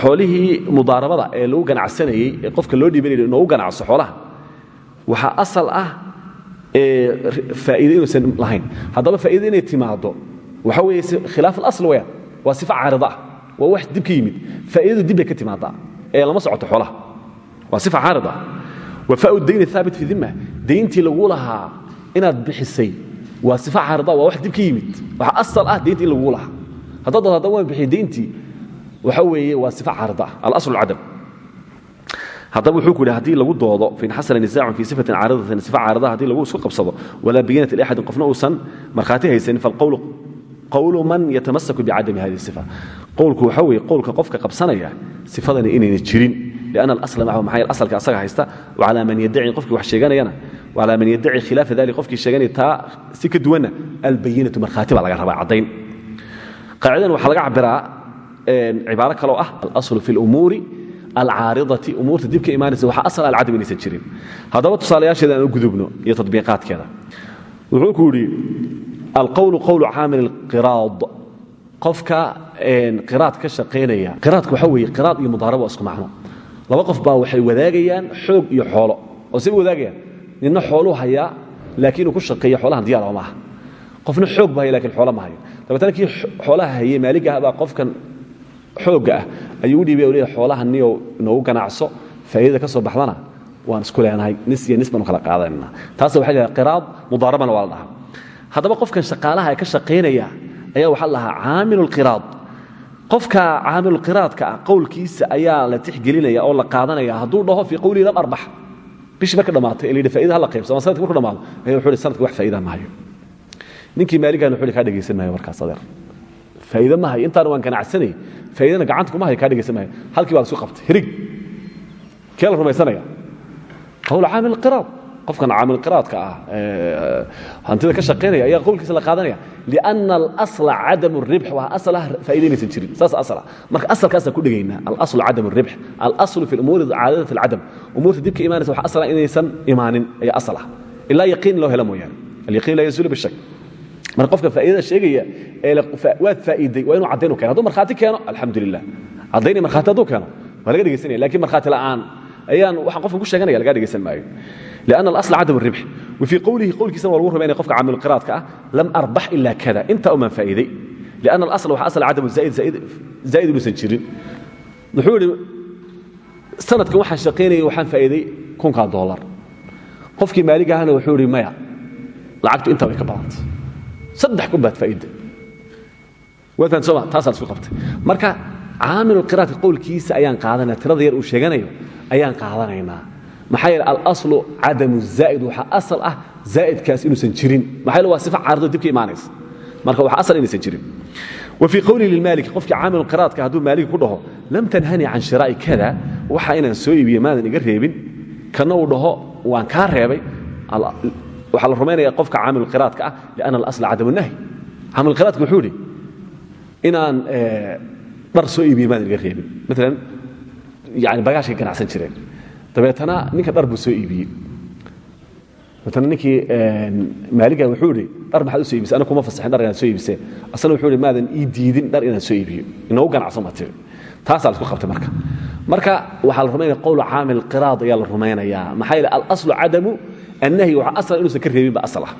xoolihii mudaarabada ee lagu ganacsanayey ee qofka loo dhiibanayo inuu u ganacso xoolaha waxaa asal ah faa'iide inuusan lahayn haddaba faa'iida inay timaaddo waxa weeye khilaaf alasl weyaan waa sifa caarida ah waa wax dib ka yimid faa'iidadu dibbay ka timaaddaa ee lama socoto xoolaha waa sifa caarida ah wafau dayni waa sifa caarida waa wax dib ka yimid. Waxa asal ah daynta in lagu lahaa. Dad haddaba waan bixiyay dayntii waxa weeye waa sifa caarida ah alasl cadam haddaba wuxuu ku yidhi haddii lagu doodo fain xasana nisaacun fii sifatin caaridatin sifa caarida haddii lagu isku qabsado walaa bayinat liaxadin qofna uusan markhaati haysanin falqowlu qowlu man yatamasaku bicadami hadihi sifa qowlku waxa weeye qowlka qofka qabsanaya sifadani inayna jirin. Lianna alasla macahu maxaa asalka asaga haysta? Wacalaa man yaddaci qofkii wax sheeganayana. Wacalaa man yaddaci khilaafa dalik qofkii sheeganaya taa si ka duwanna albayinatu markhaati baa laga rabaa caddayn. Qaacidadan waxaa laga cabiraa cibaaro kaloo ah alaslu fi lumuuri alcaaridati umuurta dib ka imaanaysa waxaa asal alcadam inaysan jirin. Haddaba tusaalayaasheeda aan gudubno iyo tadbiiqaadkeeda. Wuxuu ku yidhi alqowlu qowlu caamil alqiraad qofka qiraad ka shaqaynaya qiraadku waxa weeye qiraad iyo mudaarabo waa isku macno. Laba qof baa waxay wadaagayaan xoog iyo xoolo. Oo say wadaagayaan. Ninna xooluu hayaa laakiin ku shaqeeya xoolahan diyaar ma aha. Qofna xoog ba haya laakiin ma hayo. Dabeetana kii xoolaha hayey maalig ah baa qofkan xoogga ah. Ayuu u dhiibay leeyahay xoolaha niyow ganacso faa'iidada ka soo baxdana waan isku leenahay. Nis iyo nis kala qaadanayna taas waxay leedahay qiraad mudaarabana waa la qofkan shaqaalaha ka shaqaynaya ayaa waxaa la dhahaa caamilulqiraad qofka caamilulqiraadka ah qowlkiisa ayaa la tixgelinaya oo la qaadanaya hadduu dhaho fii qowlihi lam arbax. Bishii marka dhammaatay ee la yidhi faa'iida ha la qaybso ama sanadki marku dhamaado ayaa wuxuu yidhi sanadki wax faa'iida maayo ninkii maaligan wuxuu yidhi kaa dhegaysan maayo markaas adeer faa'iida ma hayo intaana waan ganacsanay. Faa'iidana gacanta kuma hayo kaa dhegaysan maayo. Halkii baa la isku qabtay hirig. Kee la rumaysanaya qowl caamil qiraad qofkan caamil qiraadka ah hantida ka shaqaynaya ayaa qowlkiisa la qaadanaya. lianna alasla cadam ribx waa aslah faa'iida inaysan jirin. Saas asla marka asalkaasaan ku dhegaynaa alaslu cadam ribx alaslu fi lumuuri caadadat alcadam umuurta dibka imaanaysa wax asla inaysan imaanin ayaa asal ah ilaa yaqiin loo hela mooyaane alyaqiin laa yazulu bishak marka qofka faa'iidada sheegaya ee waad faa'iiday waa inuu caddayn u keeno. Hadduu markhaati keeno alxamdu lilah caddayn iyo markhaati hadduu keeno waa laga dhegaysanaya laakiin markhaati la'aan ayaan waxaan qofkan ku sheeganaya lagaa dhegaysan maayo لأن الأصل عدم الربح وفي قوله قول كيسان والغور بين قفك عامل القراءة كأه لم أربح إلا كذا انت أمن فائدي لأن الأصل وح أصل عدم الزائد زائد زائد لسنشرين نحول سنة كم وحن شقيني وحن فائدي كون كان دولار قفك مالك أنا وحوري ميا لعقت انت ويك بعض صدح كبات فائدة وثان سوا تاسل سوق قبت مركا عامل القراءة قول كيس أيان قاعدنا ترى ذير وشيغانيو أيان قاعدنا maxaa yeele alaslu cadamu zaa'id waxaa asal ah zaa'idkaas inuusan jirin. Maxaa yeele waa sifa caarado dib ka imaanaysa. Marka waxaa asal inaysan jirin. Wa fii qowlihi lilmaaliki qofkii caamilu qiraadka hadduu maaligi ku dhaho lam tanhani can shiraa'i kada waxa inaan soo iibiye maadan iga reebin. Kana uu dhaho waan kaa reebay. Waxaa la rumaynaya qofka caamilu qiraadka ah lianna alasla cadamu nahy. Caamilu qiraadka wuxuu idhi inaan dhar soo iibiye maadan iga reebin. Maalan yani bagaashkay ganacsan jireen dabeetana ninka dhar buu soo iibiyey. Dabeetana ninkii maaliga wuxuu idhi dhar maxaad u soo iibisay? Aniga kuma fasaxin dhar inaad soo iibisee asna wuxuu idhi maadan ii diidin dhar inaan soo iibiyo. Inoogu ganacsan baa tiri. Taasaa la isku qabtay marka. Marka waxaa la rumaynaya qowlu caamil qiraad ayaa la rumaynayaa. Maxaa yeele alaslu cadamu annahyi waxa aslan inuusan ka reebin ba asal ah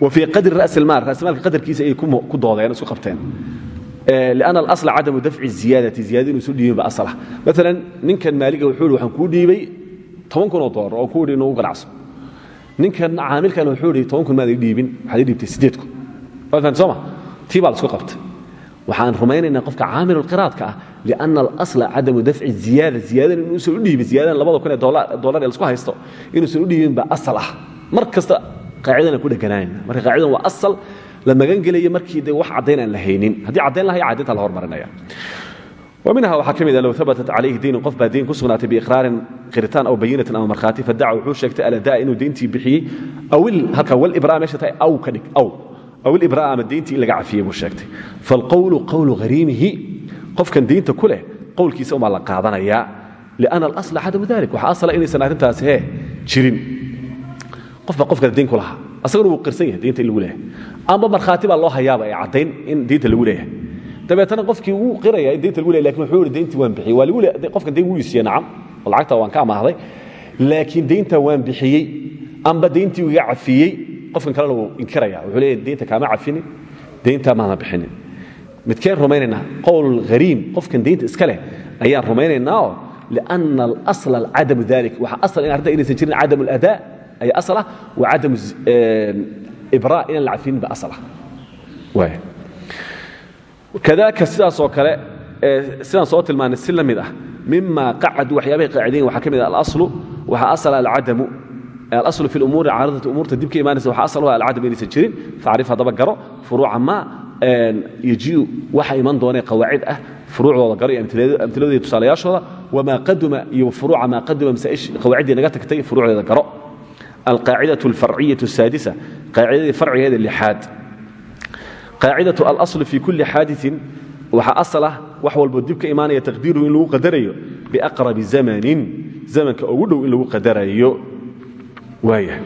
wa fii qadri ra'si almaal ra'simaalka qadarkiisa ayay ku doodeen isku qabteen لأن الأصل عدم دفع الزيادة زيادة إنه سودي يبقى أصله مثلا نين كان مالك وحول وحن كودي بي طبعا كنا طار أو كودي إنه قرعص نين كان عامل كان وحولي طبعا كنا مالك ديبين حديد ديبتي سديتكم مثلا سمع تيبا على سقطت وحان رمين إن قفك عامل القراءة كأه لأن الأصل عدم دفع الزيادة زيادة إنه سودي بزيادة لبضو كنا دولار دولار يلسكوا هيستو إنه سودي يبقى أصله مركز قاعدة كده جناين مركز قاعدة وأصل la magangelaya markii de wax caddayn aan la haynin haddii caddayn lahaya caddaynta la hormarinaya. Minha waxaa ka mida ah, low abatat calayhi diinun qof baa diin ku sugnaatay biiqraarin qiritaan aw bayinatin ama marhaati fadaca wuxuu sheegtay aladaa inuu deyntii bixiyey? Awibra meesha tahay aw ka dhig aw. Awilibraa ama deyntii in laga cafiyey buu sheegtay. Faalqowlu qowlu hariimihi qofkan diinta ku leh qowlkiisa umaa la qaadanayaa liana alasla cadamu dalik waxa asla inaysan arrintaasi he jirin. Qof baa qofkan diin ku lahaa asaguna wuu qirsan yahay diinta in lagu leeyahay. Amba markhaati baa loo hayaaba ee caddayn in diinta lagu leeyahay. Dabeetana qofkii wuu qiraya in diinta lagu leeyahay laakiin wuxuu yidhi diintii waan bixiyey. Waa lagu leeyahay qofkan diin wuu isiiye nacam oo lacagta waan ka amaahday laakiin diinta waan bixiyey amba diintii iga cafiyey qofkan kalena wuu inkiraya wuxuu leeyahay diinta kaama cafinin diinta maana bixinin. Midkeen rumaynaynaa qowl hariim qofkan diinta iska leh ayaan rumaynaynaa oo liana alasla cadamu dalik waxa asal in arrinta inaysan jirin cadamu aladaa ay asal ah wa cadamu ibraa inaan la cafinin ba asal ah waaya kadaaka sidaasoo kale sidaan soo tilmaanay si la mid ah mima qacadu waxyaabahay qaacidayn waxaa ka mid alaslu waxaa asala alcadamu alaslu fi lumuuri caaradatu umuurta dib ka imaanaysa waxaa asal u ah alcadamu inaysan jirin facrif haddaba garo furuuca ma yajiu waxa iman doonee qawaacid ah furuucdooda garo iyo amtiladooda iyo tusaalayaashooda wamaa qaduma iyo furuuca maa qaduma masaa'ish qawaaciddii naga tagtay furuucdeeda garo alqaacidatu alfarciyatu asaadisa qaacidadii farcigeeda lixaad qaacidatu alaslu fi kulli xaadiثin waxaa asal ah wax walboo dib ka imaanaya taqdiiruhu in lagu qadarayo biaqrabi zamanin zamanka ugu dhow in lagu qadarayo waaya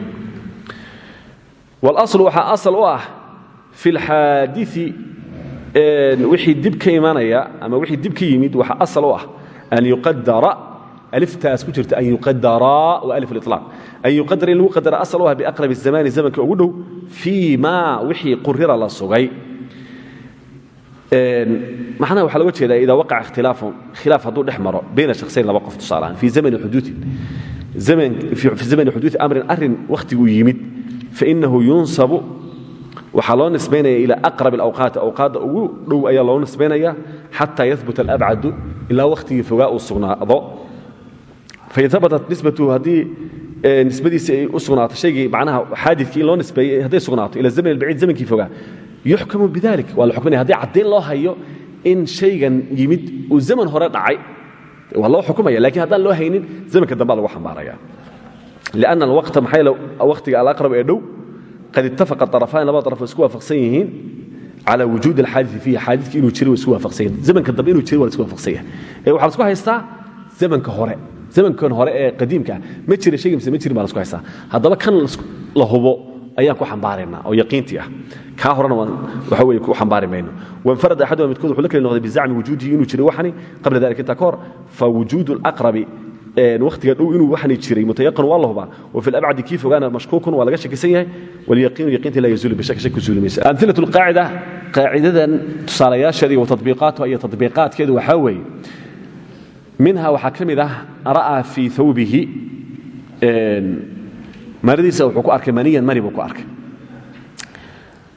walaslu waxaa asal u ah fi lxaadii wixii dib ka imanaya ama wixii dib ka yimid waxaa asal u ah an yuqadara aliftaas ku jirta an yuqadaraa waa alif aliطlaaq an yuqadara in lagu qadara asal u ah biaqrabi zamani zamanka ugu dhow fii ma wixii qurira la sugay macnaha waxaa loga jeedaa idaa waqaca ikhtilaafun khilaaf hadduu dhex bayna shakhsayn laba qof tusaalahaan fii zamani xuduudin fi zamani xuduudi amrin arrin wakhtiguu yimid fainahu yunsabu waxaa loo nisbaynaya ilaa aqrab alawqaati awqaadda ugu dhow ayaa loo nisbaynaya xataa yahbut alabcadu ilaa wakhtigii fogaa uu sugnaado fain abatat nisbatuhu nisbadiisi ay u sugnaato. Shaygii macnaha xaadikii in loo nisbeeyey hadday sugnaato ila zaman albaciid zamankii fogaa. Yuxkamu bidalik. Waa la xukminaya haddii caddayn loo hayo in shaygan yimid uu zaman hore dhacay waa loo xukumaya. Lakiin haddaan loo haynin zamanka dambaa lagu xambaaraya. Lianna alwaqta maxaa wakhtiga alaqrab ee dhow? Qad ittafaqa طarafaan labada daraf isku waafaqsan yihiin calى wujuudi alxaadii fiihi. Xaadidki inuu jiri wa isku waafaqsan yahin zamanka dambe inuu jiri waa la isku waafaqsan yahay. Ee waxaa la isku haystaa zamanka hore zamankan hore ee qadiimkaa ma jira shaygi mise ma jirin baa la isku haystaa haddaba kan la hubo ayaan ku xambaaraynaa oo yaqiintii ah. Kaa horena waxa weye ku xambaari mayno. Wainfarad axaduma midkood wuxuu la keli noqday bizacmi inuu jiray waxani qabla dalika intaa ka hor fa wujuudu alaqrabi wakhtiga dhow inuu waxani jiray mutayaqan waa la hubaa. Wa fi labcadi kii fogaana mashkuukun waa laga shakisan yahay. Walyaqiinu yaqiinta laa yazuulu bishak shaki zuuli maysa amilatu alqaacida qaacidadan tusaalayaasheeda iyo tatbiiqaatuha iyo tatbiiqaadkeedu waxaa weeye minha waxaa ka mid ah ra'aa fii thawbihi maradiisa wuxuu ku arkay maniyan mani buu ku arkay.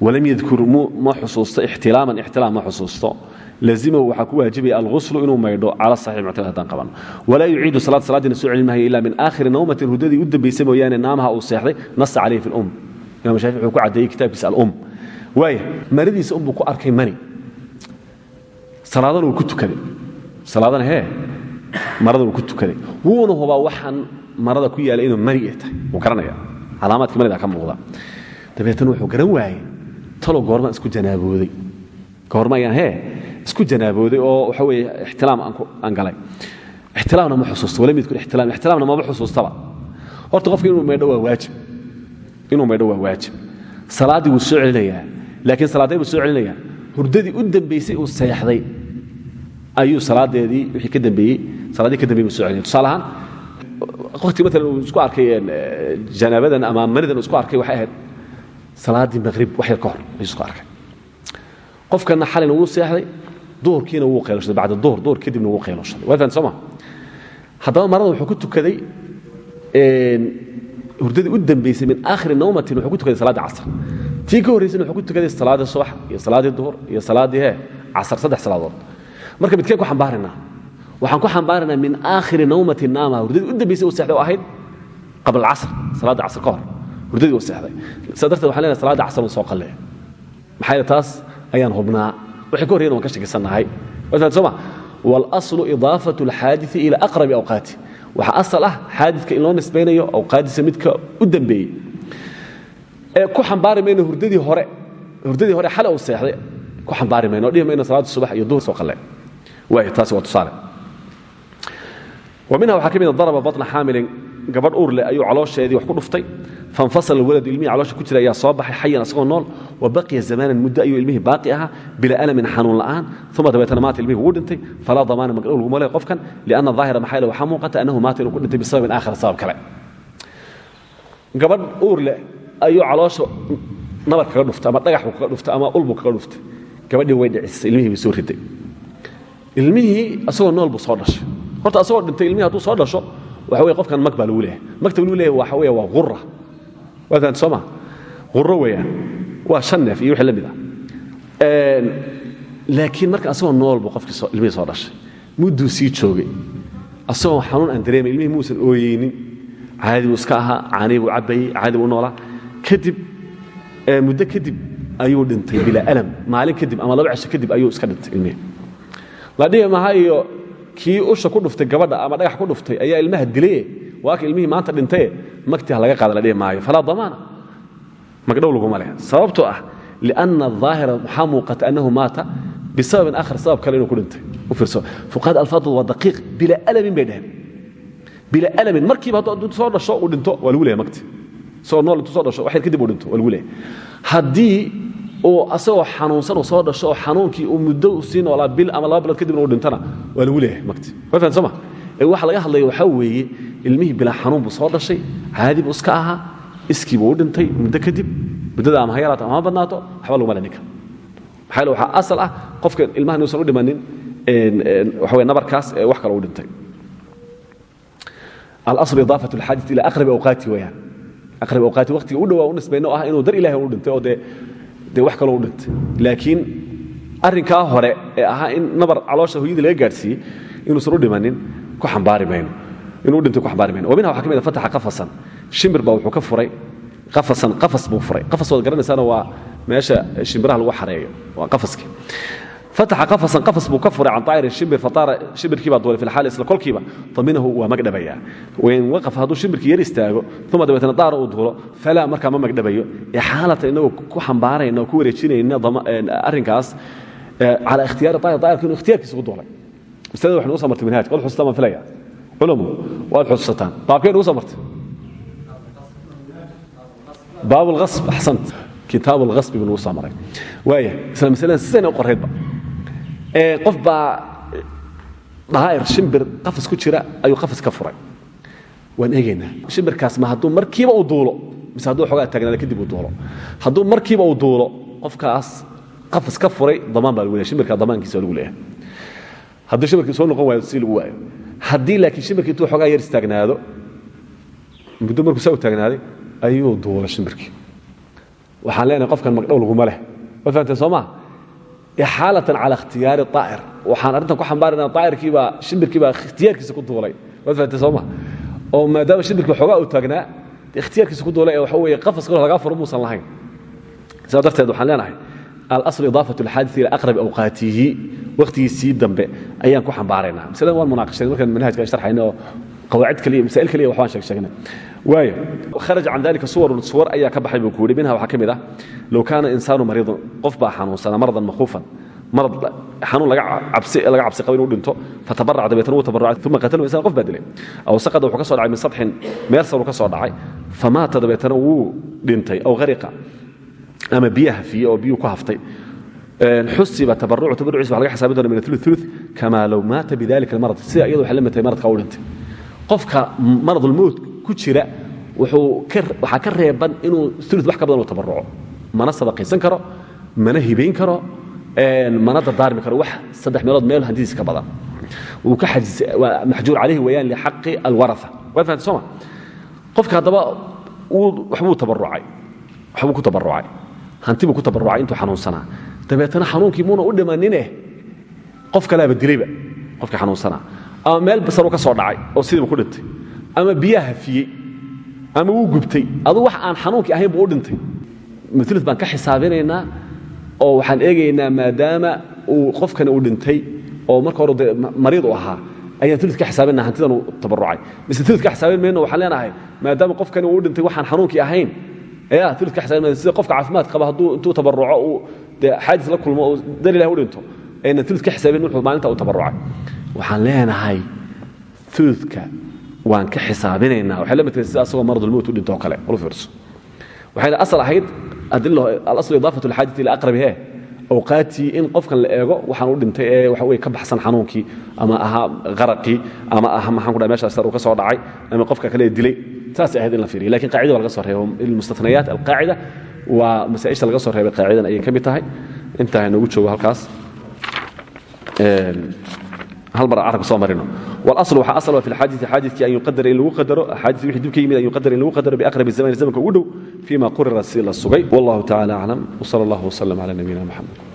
Walam yadkur ma xusuusto ixtilaaman ixtilaam ma xusuusto. Lazimahu waxaa ku waajibaya alghuslu inuu maydho cala saxiix muctamad haddaan qabanno walaa yuciidu salaad salaadiina soo celin maayo ila min aakhiri nawmatin hurdadii u dambaysay mooyaane naamaha uu seexday nasa calayhi fi lum imam shaafici wuxuu ku caddeeyey kitaabkiisa alum waaya maradiisa unbuu ku arkay mani. Salaadana wuu ku tukaday. Salaadana hee marada wuu ku tukaday wuuna hubaa waxaan marada ku yaalla inuu mani tahay wuu garanaya. Calaamaadka manida ka muuqda. Dabeetana wuxuu garan waayey. Talow goormaan isku janaabooday. Goorma ayaan hee isku janaabooday oo waxa weeye ixtilaam aan galay. Ixtilaamna ma xusuusto. Walam yadkur ixtilaam ixtilaamna maba xusuustaba. Horta qofka inuu maydho waa waajib. Inuu maydho waa waajib. Salaaddii wuu soo celinayaa. Laakiin salaaday buu soo celinayaa. Hurdadii u dambaysay uu seexday ayuu salaadeedii wixii ka dambeeyey salaaddii ka dambeeyey buu soo celinaya tusaale ahaan waqti maalan uu isku arkay janaabadan ama manidan uu isku arkay waxay ahayd salaaddii maqrib wax yar ka hor ayuu isku arkay. Qofkana xalina wuu seexday duhurkiina wuu qaylooshaday bacda duhur duhur kadibna wuu qaylooshaday waa fahan sooma haddaba marada wuxuu ku tukaday hurdadii u dambaysay min aakhiri nawmatin wuxuu ku tukaday salaaddii casr. Tii ka horraysayna wuxuu ku tukaday salaaddii subax iyo salaaddii duhur iyo salaaddii hee casar saddex salaadood marka midkeen ku xambaaraynaa waxaan ku xambaaraynaa min aakhiri nawmatin naama. Hurdadii u dambaysay uu seexday oo ahayd qabla alcasr salaadda casr ka hor. Hurdadii uu seexday. Saa darteed waxan lenahay soo qalleeyo maxaa taas ayaan hubnaa. Waxay ka horreyen waan ka shakisannahay soma walaslu idaafatu alxaadii ila aqrabi awqaati. Waxaa asal ah xaadidka in loo nisbaynayo awqaadiisa midka u dambeeyey. Ee ku xambaari hurdadii hore. Hurdadii hore xale uu seexday ku xambaari mayno o dhihi mayno salaadda subax iyo duhur soo qalle minha waxaa ka mid a daraba batna xaamilin gabadh uur leh ayuu caloosheedii wax ku dhuftay. Fanfasala waladu ilmihii caloosha ku jira ayaa soo baxay xayan asagoo nool. Wa baqiya zamaanan muddo ayuu ilmihii baaqi ahaa bilaa alamin xanuun la'aan. Uma dabeetana maata ilmihii wuu dhintay. Falaa damaana magdhow lianna daahira maxaa waxaa muuqata annahu maata inuu ku dhintay bisababin aakhira sabab kale. Gabadh uur leh ayuu caloosha nabar kaga dhuftay ama dhagax buu kaga dhuftay ama ulbuu kaga dhuftay. Gabadhii way dhicisay ilmihii soo riday ilmihii asagoo nool buu soo dhashay. Horta asagoo dhintay ilmihii hadduu soo dhasho waxa weye qofkan mag baa leeyahay. Magta lagu leeyahay waxa weeye waa qura waa fahanti soo ma? Weeyaan. Waa shan iyo wixii la ah. Laakiin marka asagoo nool buu qofkii ilmihii soo dhashay. Mudduu sii joogay. Asagoo xanuun aan dareemay ilmihii muusan ooyeynin. Caadi buu iska ahaa caanii buu cabbayey caadi buu noolaa. Kadib muddo kadib ayuu dhintay bilaa alam. Maalin kadib ama laba cisho kadib ayuu iska dhintay ilmihii la dhihi maha iyo kii usha ku dhuftay gabadha ama dhagax ku dhuftay ayaa ilmaha dilaye waa ka ilmihii maanta dhintaye magtii laga qaada la dhihi maayo. Falaa damaana. Magdhow laguma leh sababtoo ah lianna ahaahira waxaa annahu maata bisababin aakhar sabab kale inuu ku dhintay. U fiirso. Fuqahada alfaadooda waa daqiiq bilaa alamin bay dhaheen. Bilaa alamin. Markiiba hadduu soo dhasho uu dhinto waa lagu magti. Isagoo nool intuu soo dhasho wax yar kadib uu dhinto waa lagu haddii uu asagoo xanuunsan uu soo dhasho oo xanuunkii uu muddo sii noolaa bil ama laba bilood kadibna uu dhintana waa lagu leeyahay magti waa fahan sooma laga hadlaya waxaa weeye ilmihii bilaa xanuun buu soo dhashay caadi iska ahaa iskii buu dhintay muddo kadib muddada ama ha ama badnaato waxba laguma le ninka maxaa asal ah qofka ilmaha inuusan u dhimanin waxa weye nabarkaas wax kale u dhintay. Alasl idaafat alxaadis ila aqrabi awqaati weyaan aqrabi awqaati waqtiga u dhowaa u nisbayno ah inuu dar ilahay u dhintay oo dee dee wax kaloo u dhintay. Laakiin arrinkaa hore ee ahaa in nabar caloosha hooyadii laga gaadhsiiyey inuusan u dhimanin ku xambaari mayno. Inuu dhintay ku xambaari mayno. Minha waxaa ka mid a fataxa qafasan. Shimbir baa wuxuu ka furay. Qafasan qafas buu furay. Qafas waad garanaysaana waa meesha shimbiraha lagu xareeyo. Waa qafaskii fataxa qafasan qafas buu ka furay can taa'irin shimbir fataara shimbirkii baa duulay fi lxaali isla kolkiiba daminahu waa magdhabayaa wain waqaf hadduu shimbirkii yar istaago uma dabeetana daara uu duulo falaa markaa ma magdhabayo ee xaalata inagoo ku xambaarayna oo ku wareejinayna arrinkaas calaa ikhtiyaari daa'ir daa'irka inuu ikhtiyarkiisa ku duulay. Masalada waxay nugu soo martay minhaajka waad xususataan baan filaya culumu waad xususataan baabkee nugu soo martay? Baab اlhasb axsant kitaab اlhasbi buu nugu soo maray. Waaya isla masaladan sidayna u qoraydba qof baa daa'ir shimbir qafas ku jira ayuu qafas ka furay. Waan eegaynaa. Shimbirkaas ma hadduu markiiba uu duulo mise hadduu xoogaa taagnaada kadib uu duulo. Hadduu markiiba uu duulo qofkaas qafas ka furay damaan baa lagu shimbirka damaankiisa lagu leeyahay. Haddii shimbirkii soo noqon waayo si lagu waayo. Haddii laakiin shimbirkii intuu xoogaa yar istaagnaado muddo markuu saa u ayuu duulay shimbirkii. Waxaan leenahay qofkan magdhow laguma leh. Waad fahamteen soo xaalatan cala ikhtiyaari aa'ir waxaan arrintan ku xambaarana aa'irkiibaa shimbirkiibaa ikhtiyaarkiisa ku duulay waad fahamteen soo oo maadaama shimbirkii xoogaa uu taagnaa ikhtiyaarkiisa ku duulay waxa weeye qafaska lagaa furo muusan lahayn sidaa darteed waxaan leenahay alasl idaafat alxaadis ila aqrabi awqaatihi wakhtigiisii dambe ayaan ku xambaaraynaa masalan waan munaaqashayn markaan manhajka sharxayna qawaacid kaliya masaa'il kaliya waxbaan sheeg sheegnay. Waayo kharaja can dalika suwarun suwar ayaa ka baxay buu ku yidhi. Minha waxaa ka mid ah low kaana insaanu mariidan qof baa xanuunsanaa maradan makhuufan. Marad xanuun laga cabsi qabo inuu dhinto fatabarac dabeetana wuu tabarucay uma qatalahu insan qof baa dilay. Aw saqada wuxuu ka soo dhacay min sadxin meel saruu ka soo dhacay. Famaata dabeetana wuu dhintay aw hariqa ama biyo hafiyey oo biyuu ku haftay. Xusiba tabarucu tabaruciisa waxa laga xisaabi doona min athuluth thuluth kama low maata bidalika almarad. Sida iyadu waxay la mid tahay maradka u dhintay qofka maradulmowt ku jira waxaa ka reeban inuu ulu wax ka badan u tabaruco mana sadaqaysan karo mana hibayn karo mana dardaarmi karo. Wax saddex meelood meel hantidiisa ka badan. Maxjuur calayhi weeyaan lixaqi alwaraa waad fahamtay sooma qofka haddaba waxbuu tabarucay waxbuu ku tabarucay hanti ku tabarucay intuu xanuunsanaa. Dabeetana xanuunkii muuna u dhimanine qof kalaaba dilayba qofkii xanuunsanaa ama meel basaruu ka soo dhacay oo sidiiba ku dhintay. Ama biyaa hafiyey. Ama wuu gubtay. Aduu wax aan xanuunkii ahayn buu dhintay. Mul baan ka xisaabinaynaa oo waxaan eegaynaa maadaama uu qofkani uu dhintay oo marka hore mariid u ahaa ayaan ul ka hantidan uu tabarucay mise ul ka xisaabin leenahay maadaama qofkani uu dhintay waxaan xanuunkii ahayn ya ul ka xisaabin mayno sida qofka caafimaad qaba hadduu intuu tabaruco uu de la kulmo oo dar u dhinto aynan ul ka wuxuu maalinta u tabarucay waxaan leenahay uludka waan ka xisaabinaynaa. Waxay la mid tahay sida asagoo maradulmowt u dhinto kale ulu fiirso. Waxayna asal ahayd alaslu idaafat alxaadisi ila aqrabihe awqaatii in qofkan la eego waxaan u dhintay ee waxa weye ka baxsan xanuunkii ama ahaa qaraqii ama aha maxaan ku dhahay sar uu ka soo dhacay ama qofka kale dilay. Saasay ahayd in la fiiriyo. Lakin qaacida waa laga soo reebo ilmustanayaat alqaacida waa masaa'isha laga soo reebay qaacidan ayay ka mid tahay. Intaa inoogu joogo halkaas soo marino. Aadii an yuadara in lagu adaro aaadiwi dib ka yimid an yuadar in lagu qadaro biaqrab zamn zamanka ugu dhow fima qurira si la sugay. Wallahu taala aclam wsal allah wslm cala nabiyina mxamed